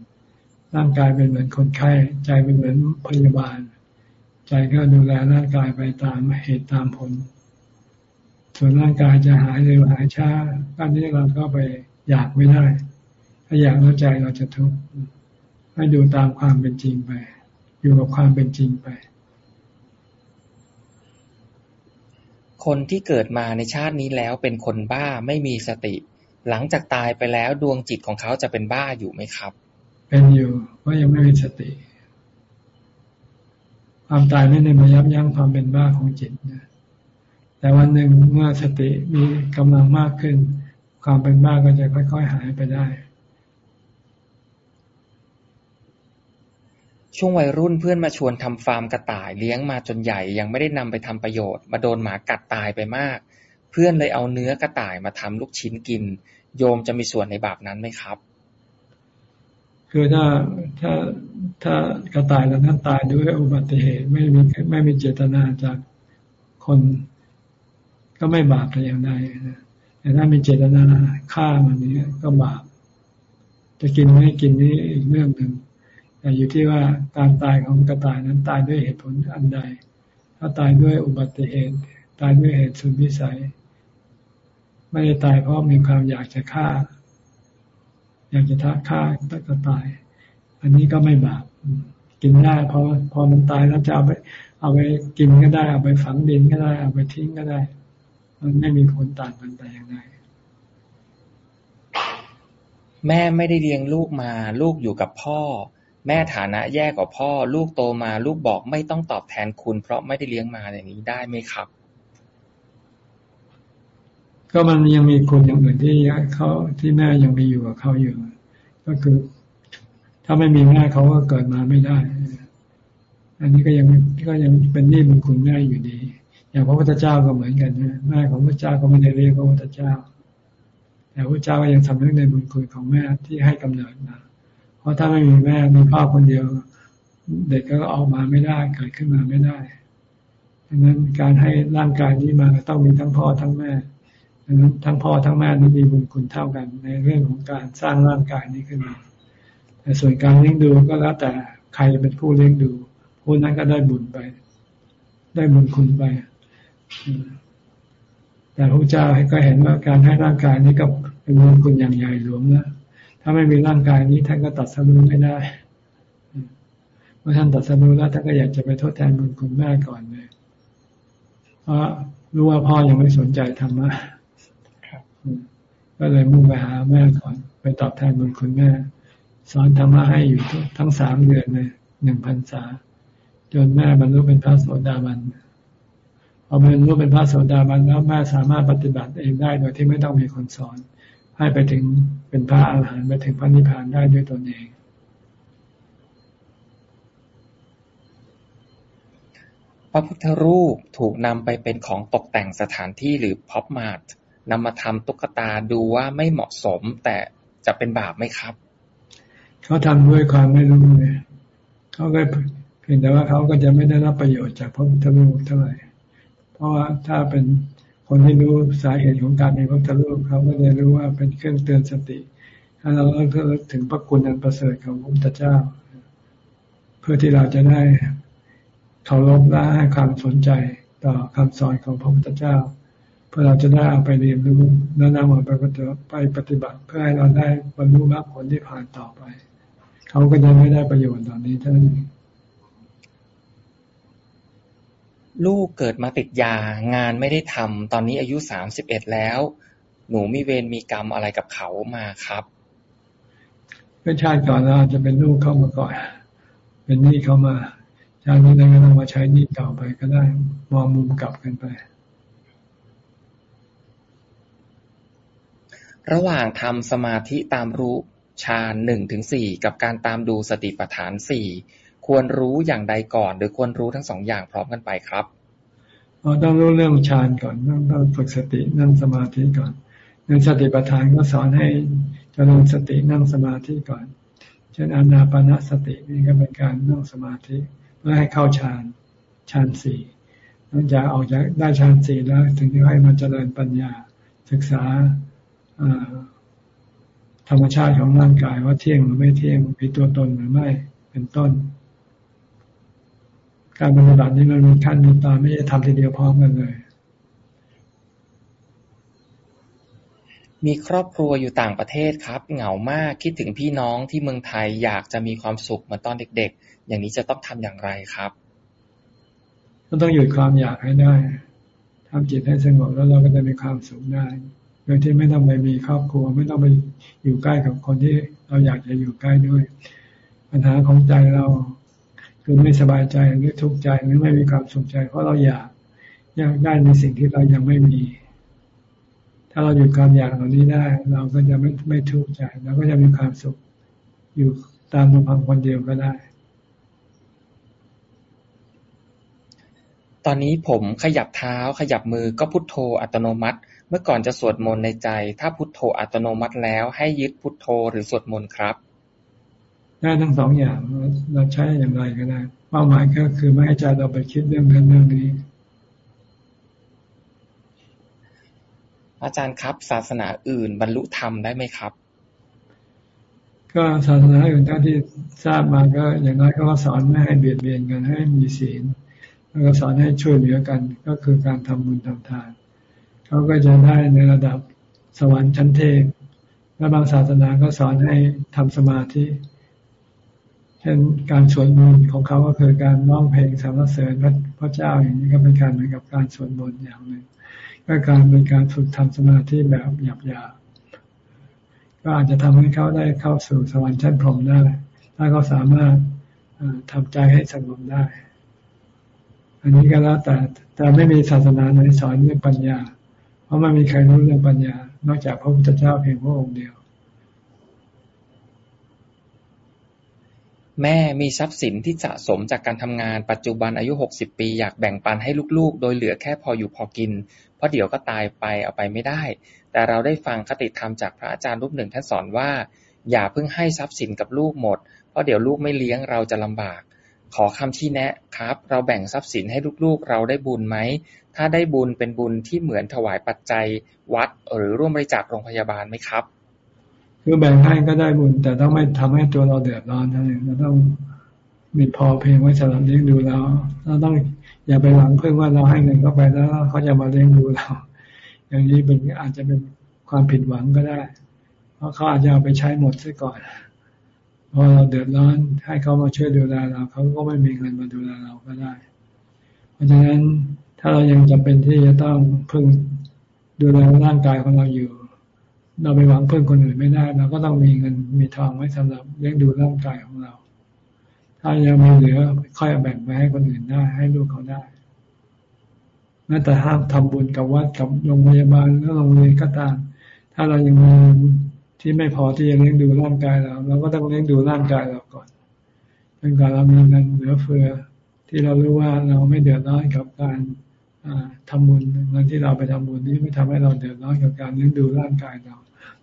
ร่างกายเป็นเหมือนคนไข้ใจเป็นเหมือนพยาบาล ใจก็ดูแลร่างกายไปตามเหตุตามผล ส่วนร่างกายจะหายเร็วหายช้าอันนี้เราก็ไปอยากไม่ได้ ถ้าอยากแล้วใจเราจะทุกข์ให้ดูตามความเป็นจริงไป อยู่กับความเป็นจริงไป คนที่เกิดมาในชาตินี้แล้วเป็นคนบ้าไม่มีสติ หลังจากตายไปแล้วดวงจิตของเขาจะเป็นบ้าอยู่ไหมครับ เป็นอยู่เพราะยังไม่มีสติ ความตายไม่ได้มายับยั้งความเป็นบ้าของจิตนะแต่วันหนึ่งเมื่อสติมีกำลังมากขึ้น ความเป็นบ้าก็จะค่อยๆหายไปได้ ช่วงวัยรุ่นเพื่อนมาชวนทำฟาร์มกระต่าย เลี้ยงมาจนใหญ่ ยังไม่ได้นำไปทำประโยชน์ มาโดนหมากัดตายไปมาก เพื่อนเลยเอาเนื้อกระต่ายมาทำลูกชิ้นกิน โยมจะมีส่วนในบาปนั้นไหมครับ คือถ้าถ้าถ้ากระต่ายแล้วนั้นตายด้วยอุบัติเหตุไม่มีไม่มีเจตนาจากคนก็ไม่บาปแต่อย่างใดแต่ถ้ามีเจตนาฆ่ามันนี้ก็บาป จะกินไม่กินนี่อีกเรื่องหนึ่ง แต่อยู่ที่ว่าการตายของกระต่ายนั้นตายด้วยเหตุผลอันใด ถ้าตายด้วยอุบัติเหตุ ตายด้วยเหตุสุดวิสัย ไม่ได้ตายเพราะมีความอยากจะฆ่า อยากจะท้าฆ่าตกระต่าย อันนี้ก็ไม่บาปกินได้พอพอมันตายแล้วจะเอาไป เอาไปกินก็ได้ เอาไปฝังดินก็ได้ เอาไปทิ้งก็ได้ มันไม่มีผลต่างกันแต่อย่างใดแม่ไม่ได้เลี้ยงลูกมา ลูกอยู่กับพ่อ แม่ฐานะแย่กว่าพ่อ ลูกโตมา ลูกบอก ไม่ต้องตอบแทนคุณ เพราะไม่ได้เลี้ยงมา อย่างนี้ได้ไหมครับ ก็มันยังมีคนอย่างอื่นที่เขาที่แม่ยังมีอยู่กับเขาอยู่ ก็คือ ถ้าไม่มีแม่เขาก็เกิดมาไม่ได้ อันนี้ก็ยังก็ยังเป็นนี่เป็นคุณแม่อยู่ดี อย่างพระพุทธเจ้าก็เหมือนกันนะแม่ของพระเจ้าก็ไม่ได้เรียกพระพุทธเจ้า แต่พระเจ้าก็ยังทำเรื่องในบุญคุณของแม่ที่ให้กำเนิดมา เพราะถ้าไม่มีแม่มีพ่อคนเดียว เด็กก็ออกมาไม่ได้เกิดขึ้นมาไม่ได้ดังนั้นการให้ร่างกายนี้มาต้องมีทั้งพ่อทั้งแม่ดังนั้นทั้งพ่อทั้งแม่นี้มีบุญคุณเท่ากันในเรื่องของการสร้างร่างกายนี้ขึ้นมาแต่ส่วนการเลี้ยงดูก็แล้วแต่ใครเป็นผู้เลี้ยงดูผู้นั้นก็ได้บุญไป ได้บุญคุณไปแต่พระเจ้าก็เห็นว่าการให้ร่างกายนี้ก็เป็นบุญคุณอย่างใหญ่หลวงนะ ถ้าไม่มีร่างกายนี้ ท่านก็ตัดสรุไม่ได้เมื่อท่านตัดสรุแล้วท่านก็อยากจะไปทดแทนบุญคุณแม่ก่อนเลยเพราะรู้ว่าพ่อยังไม่สนใจธรรมะก็เลยมุ่งไปหาแม่ก่อน ไปตอบแทนบุญคุณแม่ สอนธรรมะให้อยู่ทั้งสามเดือนเลยหนึ่งพันษาจนแม่บรรลุเป็นพระโสดาบันพอบรรลุเป็นพระโสดาบันแล้วแม่สามารถปฏิบัติเองได้โดยที่ไม่ต้องมีคนสอน ให้ไปถึงเป็นพระอาหารหันต์ไปถึงพระนิพพานได้ด้วยตนเอง พระพุทธรูปถูกนำไปเป็นของตกแต่งสถานที่หรือพ็อปมาร์ทนำมาทำตุ๊กตาดูว่าไม่เหมาะสมแต่จะเป็นบาปไหมครับ เขาทำด้วยความไม่รู้เลยเขาก็เพียงแต่ว่าเขาก็จะไม่ได้รับประโยชน์จากพระพุทธรูปเท่าไหร่ เพราะว่าถ้าเป็น คนที่รู้สาเหตุของการมีพระพุทธรูปเขาก็จะรู้ว่าเป็นเครื่องเตือนสติ ถ้าเราเลิกถึงพระคุณอันประเสริฐของพระพุทธเจ้า เพื่อที่เราจะได้เคารพและให้ความสนใจต่อคำสอนของพระพุทธเจ้า เพื่อเราจะได้เอาไปเรียนรู้แล้วนำมาไปไปปฏิบัติ เพื่อให้เราได้บรรลุมรรคผลที่ผ่านต่อไป เขาก็จะไม่ได้ประโยชน์ตอนนี้เท่านั้นเอง ลูกเกิดมาติดยา งานไม่ได้ทำ ตอนนี้อายุสามสิบเอ็ดแล้ว หนูมีเวรมีกรรมอะไรกับเขามาครับเป็นชาติก่อนเราจะเป็นลูกเข้ามาก่อน เป็นหนี้เข้ามา ชาตินี้เราก็ต้องมาใช้หนี้เก่าไปก็ได้ มองมุมกลับกันไป ระหว่างทำสมาธิตามรู้ฌานหนึ่งถึงสี่กับการตามดูสติปัฏฐานสี่ ควรรู้อย่างใดก่อน หรือควรรู้ทั้งสองอย่างพร้อมกันไปครับเราต้องรู้เรื่องฌานก่อนต้องต้องฝึกสตินั่งสมาธิก่อนในสติปัฏฐานก็สอนให้เจริญสตินั่งสมาธิก่อนเช่นอนาปนาสตินี่ก็เป็นการนั่งสมาธิเพื่อให้เข้าฌานฌานสี่หลังจากออกจากได้ฌานสี่แล้ว ถึงจะให้มันเจริญปัญญาศึกษาธรรมชาติของร่างกายว่าเที่ยงหรือไม่เที่ยงมีตัวตนหรือไม่เป็นต้น การปฏิบัตินี้มันมีขั้นมีตอนไม่ได้ทำทีเดียวพร้อมกันเลย มีครอบครัวอยู่ต่างประเทศครับ เหงามากคิดถึงพี่น้องที่เมืองไทยอยากจะมีความสุขเหมือนตอนเด็ก ๆ อย่างนี้จะต้องทำอย่างไรครับก็ต้องหยุดความอยากให้ได้ทำจิตให้สงบแล้วเราก็จะมีความสุขได้โดยที่ไม่ต้องไปมีครอบครัว ไม่ต้องไปอยู่ใกล้กับคนที่เราอยากจะอยู่ใกล้ด้วย ปัญหาของใจเรา คือไม่สบายใจหรือทุกข์ใจหรือไม่มีความสุขใจ เพราะเราอยากอยากได้ในสิ่งที่เรายังไม่มี ถ้าเราหยุดความอยากเหล่านี้ได้ เราก็จะไม่ไม่ทุกข์ใจเราก็จะมีความสุขอยู่ตามลำพังคนเดียวก็ได้ ตอนนี้ผมขยับเท้าขยับมือก็พุทโธอัตโนมัติ เมื่อก่อนจะสวดมนต์ในใจ ถ้าพุทโธอัตโนมัติแล้วให้ยึดพุทโธหรือสวดมนต์ครับ ได้ทั้งสองอย่างเราใช้อย่างไรก็ได้เป้าหมายก็คือไม่ให้ใจเราไปคิดเรื่องนั้นเรื่องนี้ อาจารย์ครับศาสนาอื่นบรรลุธรรมได้ไหมครับ ก็ศาสนาอื่นเท่าที่ทราบมาก็อย่างน้อยเขาก็สอนไม่ให้เบียดเบียนกันให้มีศีลแล้วก็สอนให้ช่วยเหลือกันก็คือการทำบุญทำทานเขาก็จะได้ในระดับสวรรค์ชั้นเทพและบางศาสนาก็สอนให้ทำสมาธิ เช่นการสวดมนต์ของเขาก็คือการร้องเพลงสรรเสริญพระเจ้าอย่างนี้ก็เป็นการเหมือนกับการสวดมนต์อย่างหนึ่งก็การเป็นการฝึกทำสมาธิแบบหยาบๆก็อาจจะทำให้เขาได้เข้าสู่สวรรค์ชั้นพรหมได้ถ้าเขาสามารถทำใจให้สงบได้ อันนี้ก็แล้วแต่แต่ไม่มีศาสนาไหนสอนเรื่องปัญญา เพราะไม่มีใครรู้เรื่องปัญญา นอกจากพระพุทธเจ้าเพียงพระองค์เดียว แม่ มีทรัพย์สินที่สะสมจากการทำงาน ปัจจุบันอายุ หกสิบ ปี อยากแบ่งปันให้ลูก ๆ โดยเหลือแค่พออยู่พอกิน เพราะเดี๋ยวก็ตายไป เอาไปไม่ได้ แต่เราได้ฟังคติธรรมจากพระอาจารย์รูปหนึ่งท่านสอนว่า อย่าเพิ่งให้ทรัพย์สินกับลูกหมด เพราะเดี๋ยวลูกไม่เลี้ยงเราจะลำบาก ขอคำชี้แนะครับ เราแบ่งทรัพย์สินให้ลูก ๆ เราได้บุญไหม ถ้าได้บุญเป็นบุญที่เหมือนถวายปัจจัยวัด หรือร่วมบริจาคโรงพยาบาลไหมครับ คือแบ่งให้ก็ได้บุญ แต่ต้องไม่ทำให้ตัวเราเดือดร้อนนั่นเองเราต้องมีพอเพียงไว้สำหรับเลี้ยงดูเราเราต้องอย่าไปหวังเพื่อว่าเราให้เงินเข้าไปแล้วเขาจะมาเลี้ยงดูเรา อย่างนี้เป็นอาจจะเป็นความผิดหวังก็ได้ เพราะเขาอาจจะเอาไปใช้หมดซะก่อนพอเราเดือดร้อนให้เขามาช่วยดูแลเราเขาก็ไม่มีเงินมาดูแลเราก็ได้ เพราะฉะนั้นถ้าเรายังจำเป็นที่จะต้องพึ่งดูแลร่างกายของเราอยู่ เราไปหวังเพื่อนคนอื่นไม่ได้เราก็ต้องมีเงินมีทองไว้สำหรับเลี้ยงดูร่างกายของเรา ถ้ายังมีเหลือค่อยแบ่งไปให้คนอื่นได้ ให้ลูกเขาได้แม้แต่ห้ามทำบุญกับวัดกับโรงพยาบาลหรือโรงเรียนก็ตามถ้าเรายังมีที่ไม่พอที่จะเลี้ยงดูร่างกายเราเราก็ต้องเลี้ยงดูร่างกายเราก่อนเป็นการเรามีเงินเหลือเฟือ ที่เรารู้ว่าเราไม่เดือดร้อนกับการ ทำบุญเงินที่เราไปทำบุญนี้ไม่ทำให้เราเดือดร้อนกับการเลี้ยงดูร่างกายเรา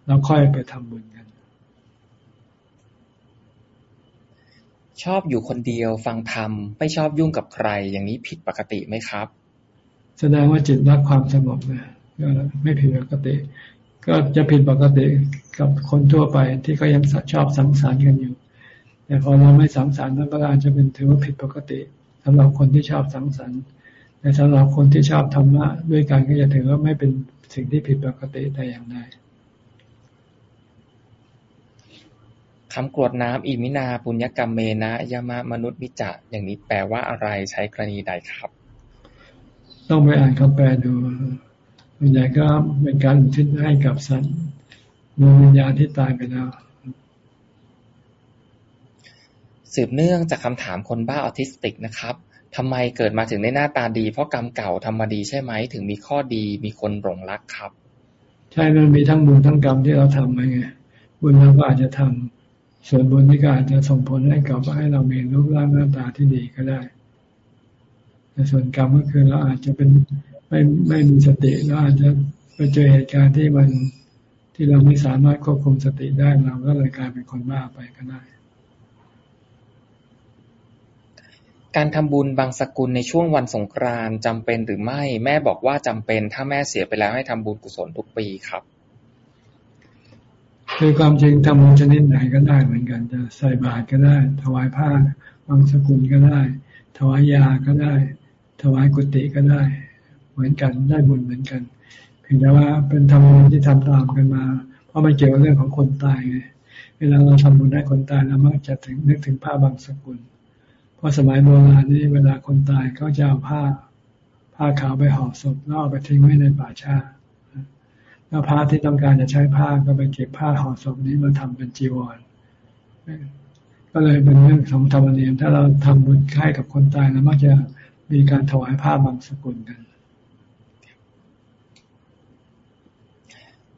เราค่อยไปทำบุญกัน ชอบอยู่คนเดียวฟังธรรมไม่ชอบยุ่งกับใคร อย่างนี้ผิดปกติไหมครับ แสดงว่าจิตรักความสงบนะก็ไม่ผิดปกติ ก็จะผิดปกติกับคนทั่วไปที่เขายังชอบสังสรรค์กันอยู่ แต่พอเราไม่สังสรรค์นั้นก็อาจจะเป็นถือว่าผิดปกติสำหรับคนที่ชอบสังสรรค์ แต่สำหรับคนที่ชอบธรรมะด้วยกันก็จะถือว่าไม่เป็นสิ่งที่ผิดปกติแต่อย่างใดคำกรวดน้ำอิมินาปุญญกรรมเมนะยามะมนุษย์มิจะอย่างนี้แปลว่าอะไรใช้กรณีใดครับ ต้องไปอ่านคำแปลดูส่วนใหญ่ก็เป็นการอุทิศให้กับสัตว์ดวงวิญญาณที่ตายไปแล้ว สืบเนื่องจากคำถามคนบ้าออทิสติกนะครับ ทำไมเกิดมาถึงได้หน้าตาดี เพราะกรรมเก่าทำมาดีใช่ไหม ถึงมีข้อดีมีคนหลงรักครับ ใช่มันมีทั้งบุญทั้งกรรมที่เราทำไงบุญเราก็อาจจะทำส่วนบุญนี่ก็อาจจะส่งผลให้กับให้เรามีรูปร่างหน้าตาที่ดีก็ได้แต่ส่วนกรรมก็คือเราอาจจะเป็นไม่ไม่มีสติเราอาจจะไปเจอเหตุการณ์ที่มันที่เราไม่สามารถควบคุมสติได้เราก็เลยกลายเป็นคนบ้าไปก็ได้ การทำบุญบางสกุลในช่วงวันสงกรานต์จำเป็นหรือไม่ แม่บอกว่าจำเป็น ถ้าแม่เสียไปแล้วให้ทำบุญกุศลทุกปีครับ คือความจริงทำบุญชนิดไหนก็ได้เหมือนกันจะใส่บาตรก็ได้ ถวายผ้าบางสกุลก็ได้ ถวายยาก็ได้ ถวายกุฏิก็ได้ เหมือนกันได้บุญเหมือนกันเพียงแต่ว่าเป็นทำบุญที่ทำตามกันมา เพราะมันเกี่ยวกับเรื่องของคนตายไงเวลาเราทำบุญให้คนตายเรามักจะถึงนึกถึงผ้าบางสกุล เพราะสมัยโบราณนี้เวลาคนตายเขาจะเอาผ้า ผ้าขาวไปห่อศพแล้วเอาไปทิ้งไว้ในป่าช้าแล้วพระที่ต้องการจะใช้ผ้าก็ไปเก็บผ้าห่อศพนี้มาทำเป็นจีวร ก็เลยเป็นเรื่องของธรรมเนียม ถ้าเราทำบุญให้กับคนตายแล้วมักจะมีการถวายผ้าบางสกุลกัน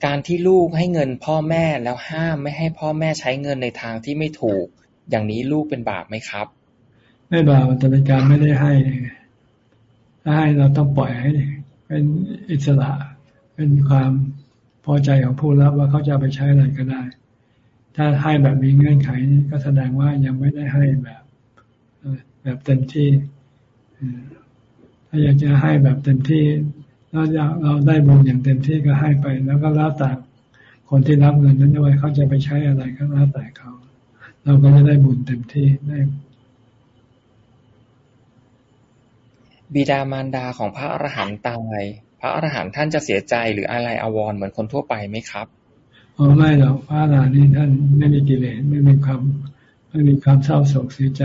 การที่ลูกให้เงินพ่อแม่แล้วห้ามไม่ให้พ่อแม่ใช้เงินในทางที่ไม่ถูก อย่างนี้ลูกเป็นบาปไหมครับ ไม่บาปแต่เป็นการไม่ได้ให้ ถ้าให้เราต้องปล่อยให้ เป็นอิสระ เป็นความพอใจของผู้รับว่าเขาจะไปใช้อะไรก็ได้ ถ้าให้แบบมีเงื่อนไขนี่ก็แสดงว่ายังไม่ได้ให้แบบแบบเต็มที่ ถ้าอยากจะให้แบบเต็มที่เราอยากเราได้บุญอย่างเต็มที่ก็ให้ไป แล้วก็แล้วแต่คนที่รับเงินนั้นด้วยเขาจะไปใช้อะไรก็แล้วแต่เขา เราก็จะได้บุญเต็มที่ได้ บิดามารดาของพระอรหันต์ตาย พระอรหันต์ท่านจะเสียใจหรืออะไรอาวรณ์เหมือนคนทั่วไปไหมครับอ๋อไม่หรอกพระอรหันต์นี่ท่านไม่มีกิเลสไม่มีความไม่มีความเศร้าโศกเสียใจ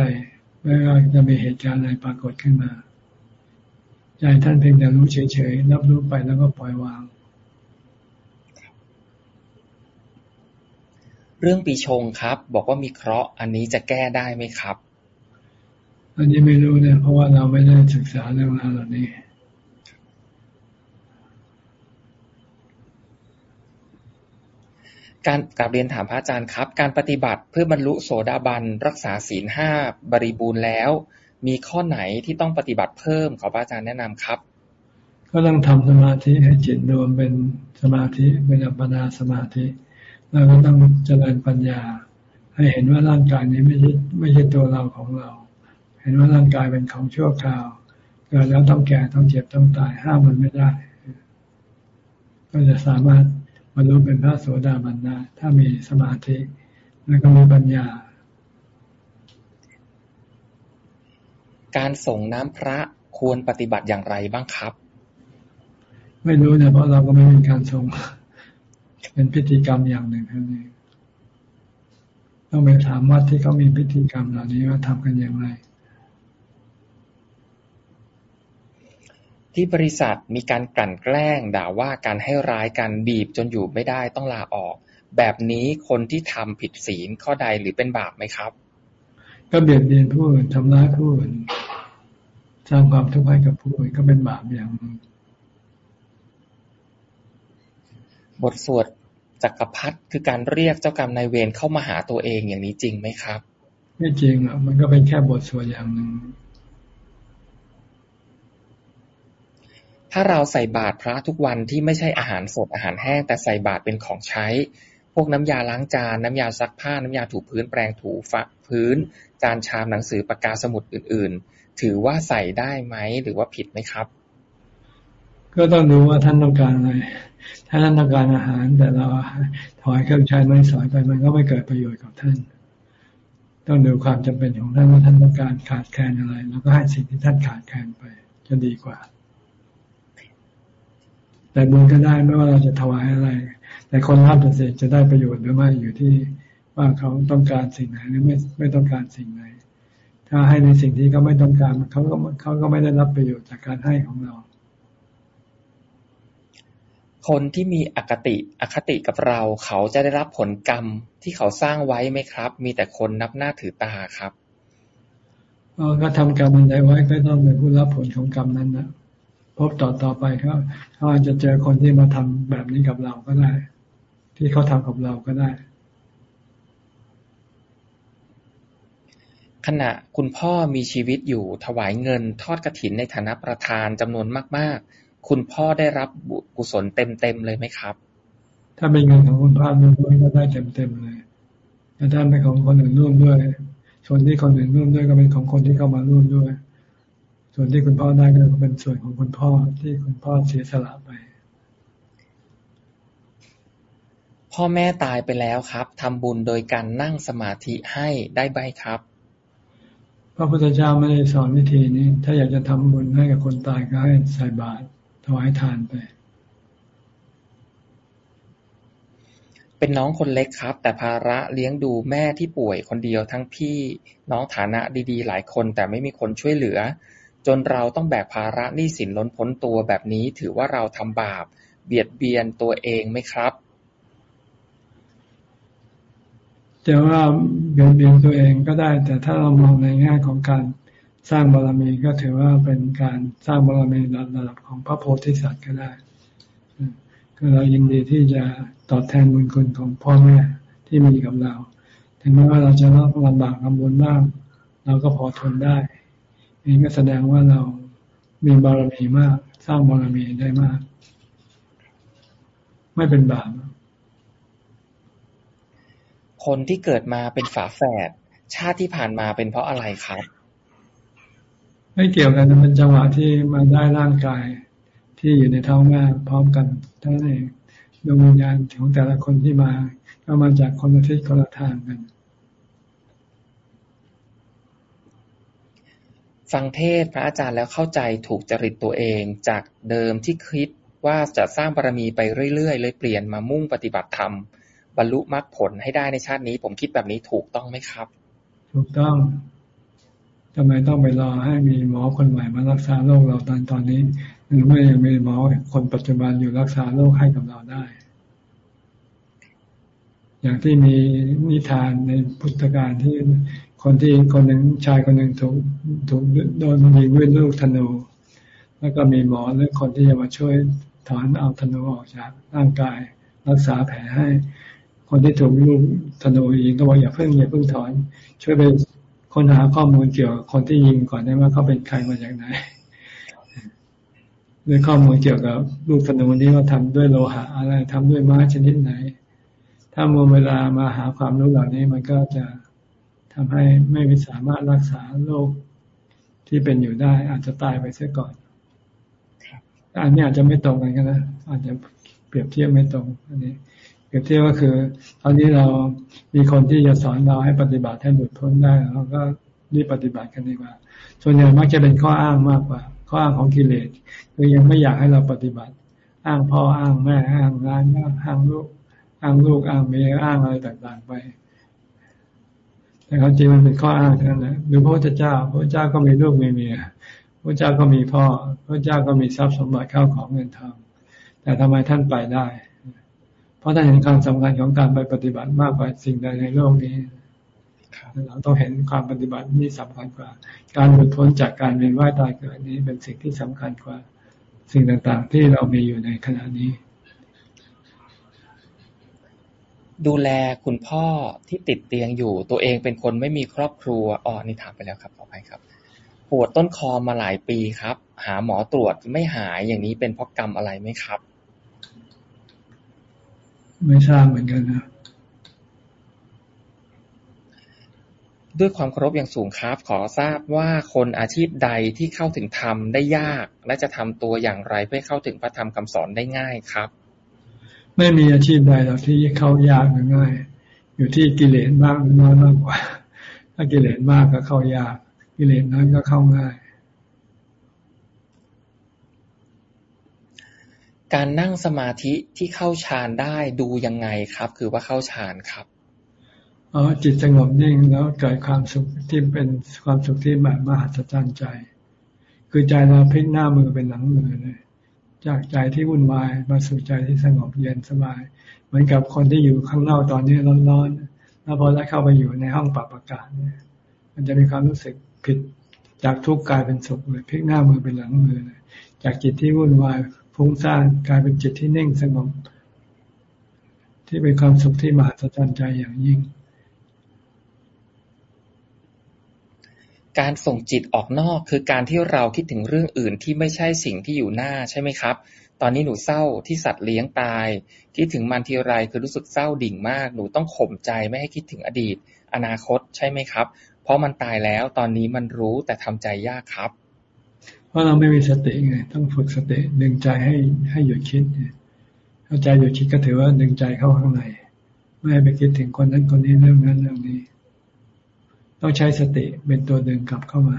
ไม่ว่าจะมีเหตุการณ์อะไรปรากฏขึ้นมาใจท่านเพียงแต่รู้เฉยๆรับรู้ไปแล้วก็ปล่อยวาง เรื่องปีชงครับ บอกว่ามีเคราะห์อันนี้จะแก้ได้ไหมครับ อันนี้ไม่รู้เนี่ยเพราะว่าเราไม่ได้ศึกษาเรื่องราวเหล่านี้การกราบเรียนถามพระอาจารย์ครับ การปฏิบัติเพื่อบรรลุโสดาบันรักษาศีลห้าบริบูรณ์แล้ว มีข้อไหนที่ต้องปฏิบัติเพิ่มขอพระอาจารย์แนะนำครับ ก็ต้องทำสมาธิให้จิตรวมเป็นสมาธิเป็นอัปปนาสมาธิ แล้วก็ต้องเจริญปัญญา ให้เห็นว่าร่างกายนี้ไม่ใช่ไม่ใช่ตัวเราของเราเห็นว่าร่างกายเป็นของชั่วคราวเกิดแล้วต้องแก่ต้องเจ็บต้องตายห้ามมันไม่ได้ ก็จะสามารถบรรลุเป็นพระโสดาบันได้ถ้ามีสมาธิแล้วก็มีปัญญา การส่งน้ำพระควรปฏิบัติอย่างไรบ้างครับ ไม่รู้นะเพราะเราก็ไม่มีการส่งเป็นพิธีกรรมอย่างหนึ่งเท่านี้ต้องไปถามวัดที่เขามีพิธีกรรมเหล่านี้ว่าทำกันอย่างไร ที่บริษัทมีการกลั่นแกล้ง ด่าว่าการให้ร้ายกัน บีบจนอยู่ไม่ได้ต้องลาออก แบบนี้คนที่ทำผิดศีลข้อใดหรือเป็นบาปไหมครับ ก็เบียดเบียนผู้อื่นทำร้ายผู้อื่นสร้างความทุกข์ให้กับผู้อื่นก็เป็นบาปอย่าง บทสวดจักรพรรดิคือการเรียกเจ้ากรรมนายเวรเข้ามาหาตัวเองอย่างนี้จริงไหมครับ ไม่จริงอะมันก็เป็นแค่บทสวดอย่างหนึ่ง ถ้าเราใส่บาตรพระทุกวันที่ไม่ใช่อาหารสดอาหารแห้ง แต่ใส่บาตรเป็นของใช้ พวกน้ำยาล้างจาน น้ำยาซักผ้า น้ำยาถูพื้นแปรงถูฝักพื้น จานชามหนังสือปากกาสมุดอื่น ๆ ถือว่าใส่ได้ไหมหรือว่าผิดไหมครับ ก็ต้องดูว่าท่านต้องการอะไร ถ้าท่านต้องการอาหารแต่เราถอยเครื่องใช้ไม่สอยไปมันก็ไม่เกิดประโยชน์กับท่าน ต้องดูความจำเป็นของท่านว่าท่านต้องการขาดแคลนอะไร แล้วก็ให้สิ่งที่ท่านขาดแคลนไปจะดีกว่า แต่บุญก็ได้ไม่ว่าเราจะถวายอะไร แต่คนรับเสร็จจะได้ประโยชน์หรือไม่อยู่ที่ว่าเขาต้องการสิ่งไหนหรือไม่ไม่ต้องการสิ่งไหน ถ้าให้ในสิ่งที่เขาไม่ต้องการเขาก็เขาก็ไม่ได้รับประโยชน์จากการให้ของเรา คนที่มีอคติอคติกับเรา เขาจะได้รับผลกรรมที่เขาสร้างไว้ไหมครับ มีแต่คนนับหน้าถือตาครับก็ทำกรรมมันใดไว้ก็ต้องเป็นผู้รับผลของกรรมนั้นนะ พบต่อต่อไปเขาเขาอาจจะเจอคนที่มาทำแบบนี้กับเราก็ได้ ที่เขาทำกับเราก็ได้ ขณะคุณพ่อมีชีวิตอยู่ถวายเงินทอดกระถินในฐานะประธานจำนวนมาก ๆ คุณพ่อได้รับกุศลเต็ม ๆ เลยไหมครับ ถ้าเป็นเงินของคุณพ่อร่วมก็ได้เต็ม ๆ เลยแต่ถ้าเป็นของคนอื่นร่วมด้วยส่วนที่คนอื่นร่วมด้วยก็เป็นของคนที่เข้ามาร่วมด้วย ส่วนที่คุณพ่อได้ก็เป็นส่วนของคุณพ่อที่คุณพ่อเสียสละไป พ่อแม่ตายไปแล้วครับทำบุญโดยการนั่งสมาธิให้ได้ใบครับ พระพุทธเจ้าไม่ได้สอนวิธีนี้ ถ้าอยากจะทำบุญให้กับคนตายก็ให้ใส่บาตรถวายทานไปเป็นน้องคนเล็กครับ แต่ภาระเลี้ยงดูแม่ที่ป่วยคนเดียวทั้งพี่น้องฐานะดีๆ หลายคนแต่ไม่มีคนช่วยเหลือ จนเราต้องแบกภาระหนี้สินล้นพ้นตัว แบบนี้ถือว่าเราทำบาป เบียดเบียนตัวเองไหมครับจะว่าเบียดเบียนตัวเองก็ได้ แต่ถ้าเรามองในแง่ของการสร้างบารมีก็ถือว่าเป็นการสร้างบารมีระดับของพระโพธิสัตว์ก็ได้คือเรายินดีที่จะตอบแทนบุญคุณของพ่อแม่ที่มีกับเรา ถึงแม้ว่าเราจะรับลำบากลำบนบ้างเราก็พอทนได้ นี่ก็แสดงว่าเรามีบารมีมาก สร้างบารมีได้มาก ไม่เป็นบาปคคนที่เกิดมาเป็นฝาแฝดชาติที่ผ่านมาเป็นเพราะอะไรครับ ไม่เกี่ยวกันมันเป็นจังหวะที่มาได้ร่างกายที่อยู่ในท้องแม่พร้อมกันทั้งนั้นเองดวงวิญญาณของแต่ละคนที่มา ก็มาจากคนละทิศคนละทางกัน ฟังเทศพระอาจารย์แล้วเข้าใจถูกจริตตัวเอง จากเดิมที่คิดว่าจะสร้างบารมีไปเรื่อย ๆ เลยเปลี่ยนมามุ่งปฏิบัติธรรม บรรลุมรรคผลให้ได้ในชาตินี้ ผมคิดแบบนี้ถูกต้องไหมครับ ถูกต้องทำไมต้องไปรอให้มีหมอคนใหม่มารักษาโรคเราตอนตอนนี้ หรือไม่ยังมีหมอคนปัจจุบันอยู่รักษาโรคให้กับเราได้ อย่างที่มีนิทานในพุทธการที่ คนที่คนหนึ่งชายคนหนึ่งถูกถูกโดนยิงด้วยลูกธนู แล้วก็มีหมอหรือคนที่จะมาช่วยถอนเอาธนูออกจากร่างกาย รักษาแผลให้ คนที่ถูกลูกธนูยิงก็บอกอย่าเพิ่งอย่าเพิ่งถอน ช่วยไปค้นหาข้อมูลเกี่ยวกับคนที่ยิงก่อนได้ว่าเขาเป็นใครมาจากไหนด้วยข้อมูลเกี่ยวกับลูกธนูนี้ว่าทำด้วยโลหะอะไรทำด้วยไม้ชนิดไหน ถ้ามัวเวลามาหาความรู้เหล่านี้มันก็จะ ทำให้ไม่สามารถรักษาโรคที่เป็นอยู่ได้ อาจจะตายไปเสียก่อนอันนี้อาจจะไม่ตรงกันกันนะอาจจะเปรียบเทียบไม่ตรง อันนี้ เปรียบเทียบก็คือตอนนี้เรามีคนที่จะสอนเราให้ปฏิบัติให้หลุดพ้นได้เราก็รีบปฏิบัติกันดีกว่า ส่วนใหญ่มักจะเป็นข้ออ้างมากกว่า ข้ออ้างของกิเลสคือยังไม่อยากให้เราปฏิบัติ อ้างพ่ออ้างแม่อ้างงานอ้างลูกอ้างลูกอ้างเมียอ้างอะไรต่างๆไป แต่ความจริงมันเป็นข้ออ้างเท่านั้นแหละดูพระพุทธเจ้า พระเจ้าก็มีลูกมีเมียพระเจ้าก็มีพ่อ พระเจ้าก็มีทรัพย์สมบัติเข้าของเงินทองแต่ทำไมท่านไปได้ เพราะท่านเห็นความสำคัญของการไปปฏิบัติมากกว่าสิ่งใดในโลกนี้เราต้องเห็นความปฏิบัตินี่สำคัญกว่า การหลุดพ้นจากการเวียนว่ายตายเกิดนี้เป็นสิ่งที่สำคัญกว่า สิ่งต่างๆ ที่เรามีอยู่ในขณะนี้ ดูแลคุณพ่อที่ติดเตียงอยู่ ตัวเองเป็นคนไม่มีครอบครัว อ๋อ นี่ถามไปแล้วครับ ขออภัยครับ ปวดต้นคอมาหลายปีครับ หาหมอตรวจไม่หาย อย่างนี้เป็นเพราะกรรมอะไรไหมครับ ไม่ทราบเหมือนกันนะ ด้วยความเคารพอย่างสูงครับ ขอทราบว่าคนอาชีพใดที่เข้าถึงธรรมได้ยาก และจะทำตัวอย่างไรเพื่อเข้าถึงพระธรรมคำสอนได้ง่ายครับ ไม่มีอาชีพใดหรอกที่เข้ายากหรือง่าย อยู่ที่กิเลสมากหรือน้อยมากกว่า ถ้ากิเลสมากก็เข้ายาก กิเลสน้อยก็เข้าง่าย การนั่งสมาธิที่เข้าฌานได้ดูยังไงครับ คือว่าเข้าฌานครับอ๋อจิตสงบนิ่งแล้วเกิดความสุขที่เป็นความสุขที่แบบมหัศจรรย์ใจ คือใจเราพลิกหน้ามือเป็นหลังมือเลย จากใจที่วุ่นวายมาสู่ใจที่สงบเย็นสบาย เหมือนกับคนที่อยู่ข้างนอกตอนนี้ร้อนๆแล้วพอได้เข้าไปอยู่ในห้องปรับอากาศเนี่ยมันจะมีความรู้สึกผิดจากทุกข์กลายเป็นสุขเลยพลิกหน้ามือเป็นหลังมือเลยจากจิตที่วุ่นวายฟุ้งซ่านกลายเป็นจิตที่นิ่งสงบที่เป็นความสุขที่มหัศจรรย์ใจอย่างยิ่ง การส่งจิตออกนอกคือการที่เราคิดถึงเรื่องอื่นที่ไม่ใช่สิ่งที่อยู่หน้าใช่ไหมครับ ตอนนี้หนูเศร้าที่สัตว์เลี้ยงตายคิดถึงมันทีไรคือรู้สึกเศร้าดิ่งมาก หนูต้องข่มใจไม่ให้คิดถึงอดีต อนาคตใช่ไหมครับ เพราะมันตายแล้วตอนนี้มันรู้แต่ทำใจยากครับ เพราะเราไม่มีสติไงต้องฝึกสติดึงใจให้ให้หยุดคิดเข้าใจหยุดคิดก็ถือว่าดึงใจเข้าข้างในไม่ให้ไปคิดถึงคนนั้นคนนี้เรื่องนั้นเรื่องนี้ ต้องใช้สติเป็นตัวดึงกลับเข้ามา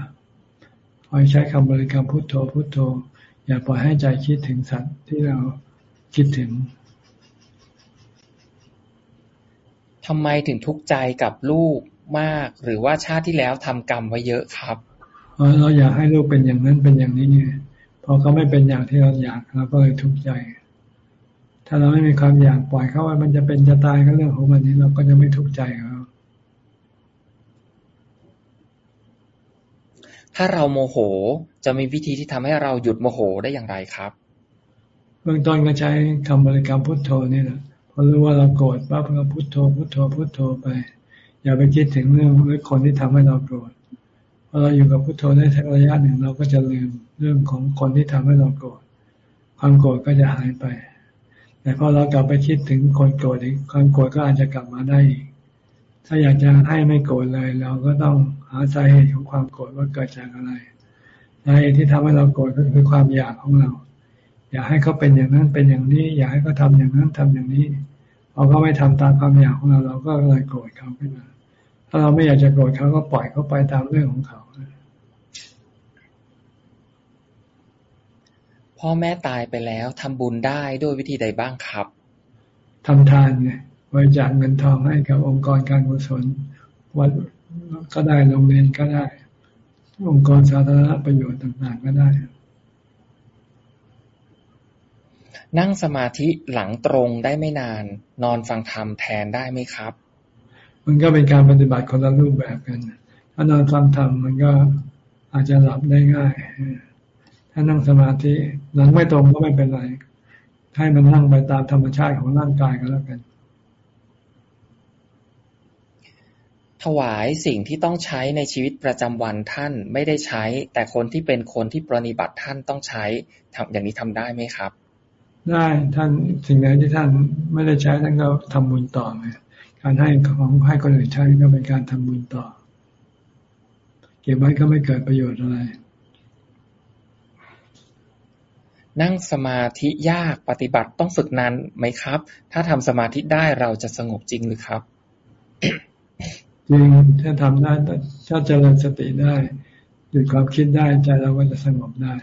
คอยใช้คำบริกรรมพุทโธพุทโธ อย่าปล่อยให้ใจคิดถึงสัตว์ที่เราคิดถึงทำไมถึงทุกข์ใจกับลูกมาก หรือว่าชาติที่แล้วทำกรรมไว้เยอะครับเราอยากให้ลูกเป็นอย่างนั้นเป็นอย่างนี้เนี่ยพอเขาไม่เป็นอย่างที่เราอยากเราก็เลยทุกข์ใจ ถ้าเราไม่มีความอยากปล่อยเขาว่ามันจะเป็นจะตายก็เรื่องของมันนี้เราก็จะไม่ทุกข์ใจเขา ถ้าเราโมโห จะมีวิธีที่ทำให้เราหยุดโมโหได้อย่างไรครับเบื้องต้นก็ใช้คำบริกรรมพุทโธนี่แหละพอรู้ว่าเราโกรธปั๊บก็พุทโธพุทโธพุทโธไป อย่าไปคิดถึงเรื่องหรือคนที่ทำให้เราโกรธพอเราอยู่กับพุทโธได้สักระยะหนึ่งเราก็จะลืมเรื่องของคนที่ทำให้เราโกรธความโกรธก็จะหายไป แต่พอเรากลับไปคิดถึงคนโกรธอีกความโกรธก็อาจจะกลับมาได้อีกถ้าอยากจะให้ไม่โกรธเลย เราก็ต้อง หาสาเหตุของความโกรธว่าเกิดจากอะไรสาเหตุที่ทำให้เราโกรธก็คือความอยากของเรา อยากให้เขาเป็นอย่างนั้นเป็นอย่างนี้ อยากให้เขาทาอย่างนั้นทำอย่างนี้พอเขาไม่ทำตามความอยากของเราเราก็เลยโกรธเขาขึ้นมา ถ้าเราไม่อยากจะโกรธเขาก็ปล่อยเขาไปตามเรื่องของเขาพ่อแม่ตายไปแล้วทำบุญได้ด้วยวิธีใดบ้างครับทำทานไงบริจาคเงินทองให้กับองค์กรการกุศลวัด ก็ได้โรงเรียนก็ได้ องค์กรสาธารณประโยชน์ต่างๆก็ได้ นั่งสมาธิหลังตรงได้ไม่นาน นอนฟังธรรมแทนได้ไหมครับ มันก็เป็นการปฏิบัติคนละรูปแบบกันถ้านอนฟังธรรมมันก็อาจจะหลับได้ง่าย ถ้านั่งสมาธิหลังไม่ตรงก็ไม่เป็นไรให้มันนั่งไปตามธรรมชาติของร่างกายก็แล้วกัน ถวายสิ่งที่ต้องใช้ในชีวิตประจำวันท่านไม่ได้ใช้ แต่คนที่เป็นคนที่ปฏิบัติท่านต้องใช้ทำอย่างนี้ทำได้ไหมครับ ได้ท่านสิ่งไหนที่ท่านไม่ได้ใช้ท่านก็ทำบุญต่อไงการให้ของให้คนอื่นใช้ก็เป็นการทำบุญต่อ เก็บไว้ก็ไม่เกิดประโยชน์อะไรนั่งสมาธิยากปฏิบัติต้องฝึกนานไหมครับ ถ้าทำสมาธิได้เราจะสงบจริงหรือครับ จริงถ้าทำได้ถ้าเจริญสติได้ หยุดความคิดได้ใจเราก็จะสงบได้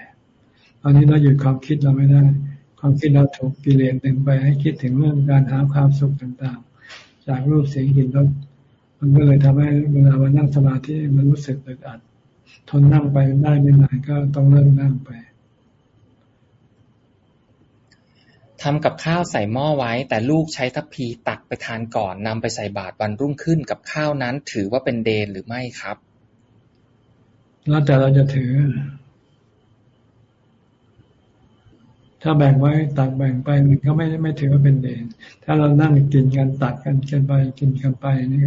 ตอนนี้เราหยุดความคิดเราไม่ได้ ความคิดเราถูกกิเลสดึงไปให้คิดถึงเรื่องการหาความสุขต่างๆ จากรูปเสียงกลิ่นรสมันก็เลยทำให้เวลามานั่งสมาธิมันรู้สึกอึดอัด ทนนั่งไปได้ไม่นานก็ต้องเลิกนั่งไป ทำกับข้าวใส่หม้อไว้ แต่ลูกใช้ทัพพีตักไปทานก่อน นำไปใส่บาตรวันรุ่งขึ้น กับข้าวนั้นถือว่าเป็นเดนหรือไม่ครับ แล้วแต่เราจะถือ ถ้าแบ่งไว้ตักแบ่งไปมันก็ไม่ไม่ถือว่าเป็นเดน ถ้าเรานั่งกินกันตักกันกันไปกินกันไปนี่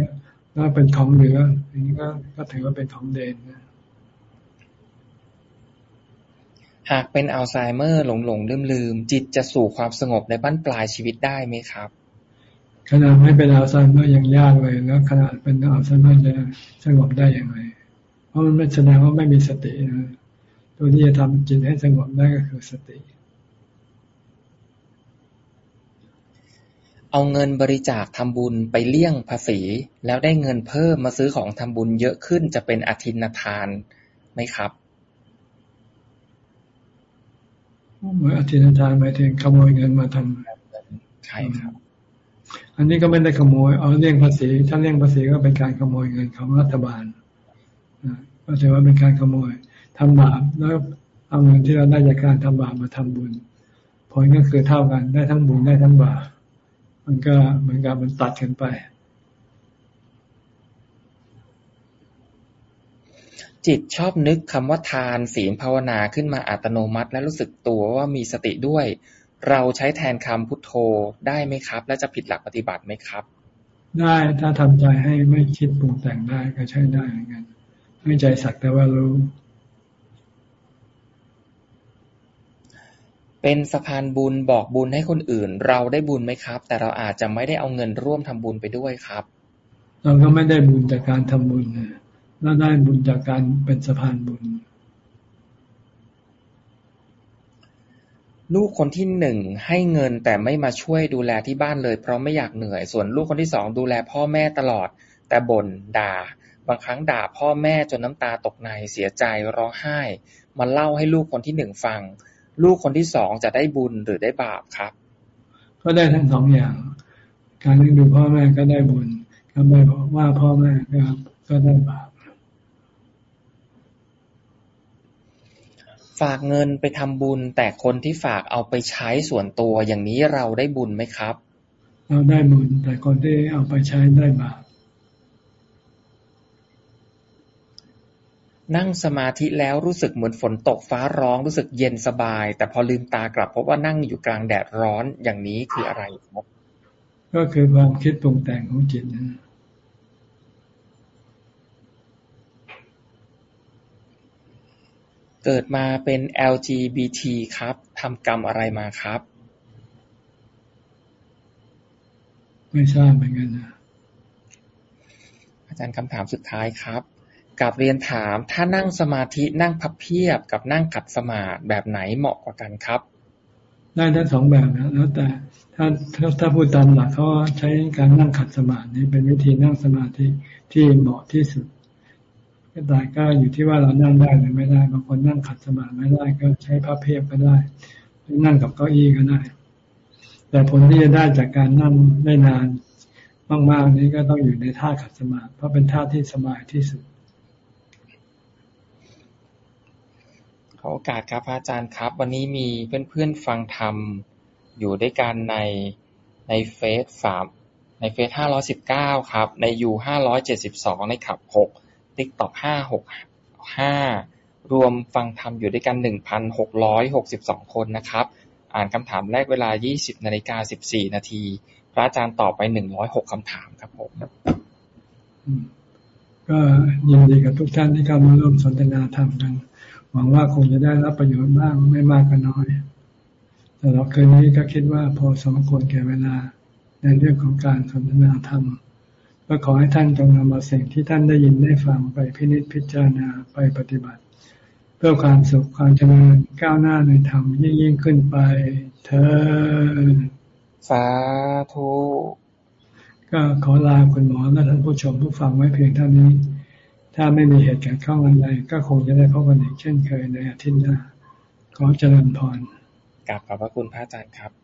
ก็เป็นของเหลืออันนี้ก็ก็ถือว่าเป็นของเดนนะ หากเป็นอัลไซเมอร์หลงหลงลืมลืมจิตจะสู่ความสงบในบั้นปลายชีวิตได้ไหมครับ ขนาดไม่เป็นอัลไซเมอร์ยังยากเลยแล้วขนาดเป็นอัลไซเมอร์จะสงบได้อย่างไร เพราะมันไม่แสดงว่าไม่มีสตินะตัวที่จะทำจิตให้สงบได้ก็คือสติ เอาเงินบริจาคทำบุญไปเลี่ยงภาษี แล้วได้เงินเพิ่มมาซื้อของทำบุญเยอะขึ้นจะเป็นอธินทานไหมครับ เมื่ออธินาทานหมายถึงขโมยเงินมาทำใช่ครับ อันนี้ก็ไม่ได้ขโมย เอาเลี่ยงภาษี ถ้าเลี่ยงภาษีก็เป็นการขโมยเงินของรัฐบาลก็ถือว่าเป็นการขโมยทำบาปแล้วเอาเงินที่เราได้จากการทำบาปมาทำบุญผลก็คือเท่ากันได้ทั้งบุญได้ทั้งบาปมันก็เหมือนกับมันตัดกันไป จิตชอบนึกคำว่าทาน ศีล ภาวนาขึ้นมาอัตโนมัติ และรู้สึกตัวว่ามีสติด้วย เราใช้แทนคำพุทโธได้ไหมครับ และจะผิดหลักปฏิบัติไหมครับ ได้ถ้าทำใจให้ไม่คิดปรุงแต่งได้ก็ใช้ได้เหมือนกันไม่ใจสักแต่ว่ารู้เป็นสะพานบุญบอกบุญให้คนอื่น เราได้บุญไหมครับ แต่เราอาจจะไม่ได้เอาเงินร่วมทำบุญไปด้วยครับ เราก็ไม่ได้บุญจากการทำบุญนะ แล้วได้บุญจากการเป็นสะพานบุญ ลูกคนที่หนึ่งให้เงินแต่ไม่มาช่วยดูแลที่บ้านเลย เพราะไม่อยากเหนื่อย ส่วนลูกคนที่สองดูแลพ่อแม่ตลอด แต่บน่นด่า บางครั้งด่าพ่อแม่จนน้ำตาตกในเสียใจร้องไห้ มาเล่าให้ลูกคนที่หนึ่งฟัง ลูกคนที่สองจะได้บุญหรือได้บาปครับ ก็ได้ทั้งสองอย่าง การเลี้ยงดูพ่อแม่ก็ได้บุญการไปว่าพ่อแม่ก็ก็ได้บาป ฝากเงินไปทำบุญ แต่คนที่ฝากเอาไปใช้ส่วนตัวอย่างนี้เราได้บุญไหมครับ เราได้บุญ แต่คนที่เอาไปใช้ได้บาปนั่งสมาธิแล้วรู้สึกเหมือนฝนตกฟ้าร้องรู้สึกเย็นสบาย แต่พอลืมตากลับพบว่านั่งอยู่กลางแดดร้อนอย่างนี้คืออะไรครับก็คือความคิดปรุงแต่งของจิตนะ เกิดมาเป็น LGBT ครับ ทำกรรมอะไรมาครับ ไม่ทราบเหมือนกันนะอาจารย์คำถามสุดท้ายครับกับเรียนถามถ้านั่งสมาธินั่งพับเพียบกับนั่งขัดสมาธิแบบไหนเหมาะกว่ากันครับ ได้ทั้งสองแบบนะแล้วแต่ถ้าถ้าถ้าพูดตามหลักเขาใช้การนั่งขัดสมาธินี้เป็นวิธีนั่งสมาธิที่เหมาะที่สุด แต่ก็อยู่ที่ว่าเรานั่งได้หรือไม่ได้บางคนนั่งขัดสมาธิไม่ได้ก็ใช้ผ้าเพียบก็ได้นั่งกับเก้าอี้ก็ได้ แต่ผลที่จะได้จากการนั่งได้นานมากๆนี้ก็ต้องอยู่ในท่าขัดสมาธิเพราะเป็นท่าที่สบายที่สุดขอโอกาสครับอาจารย์ครับ วันนี้มีเพื่อนๆฟังธรรมอยู่ด้วยกันในในเฟซสามในเฟซห้าร้อยสิบเก้าครับ ในยูห้าร้อยเจ็ดสิบสองในขับหก ติ๊กต็อกห้าหกห้ารวมฟังธรรมอยู่ด้วยกันหนึ่งพันหกร้อยหกสิบสองคนนะครับ อ่านคำถามแรกเวลายี่สิบนาฬิกาสิบสี่นาที พระอาจารย์ตอบไปหนึ่งร้อยหกคำถามครับผม ก็ยินดีกับทุกท่านที่เข้ามาร่วมสนทนาธรรมกัน หวังว่าคงจะได้รับประโยชน์บ้างไม่มากก็น้อยแต่เราคืนนี้ก็คิดว่าพอสมควรแก่เวลาในเรื่องของการสนทนาธรรม ก็ขอให้ท่านจงนำเอาสิ่งที่ท่านได้ยินได้ฟังไปพินิจพิจารณาไปปฏิบัติ เพื่อความสุขความเจริญก้าวหน้าในธรรมยิ่งยิ่งขึ้นไปเธอสาธุก็ขอลาคุณหมอและท่านผู้ชมผู้ฟังไว้เพียงเท่านี้ ถ้าไม่มีเหตุการณ์ข้องอันใดก็คงจะได้พบกันอีกเช่นเคยในอาทิตย์หน้าขอเจริญพรกลับขอบพระคุณพระอาจารย์ครับ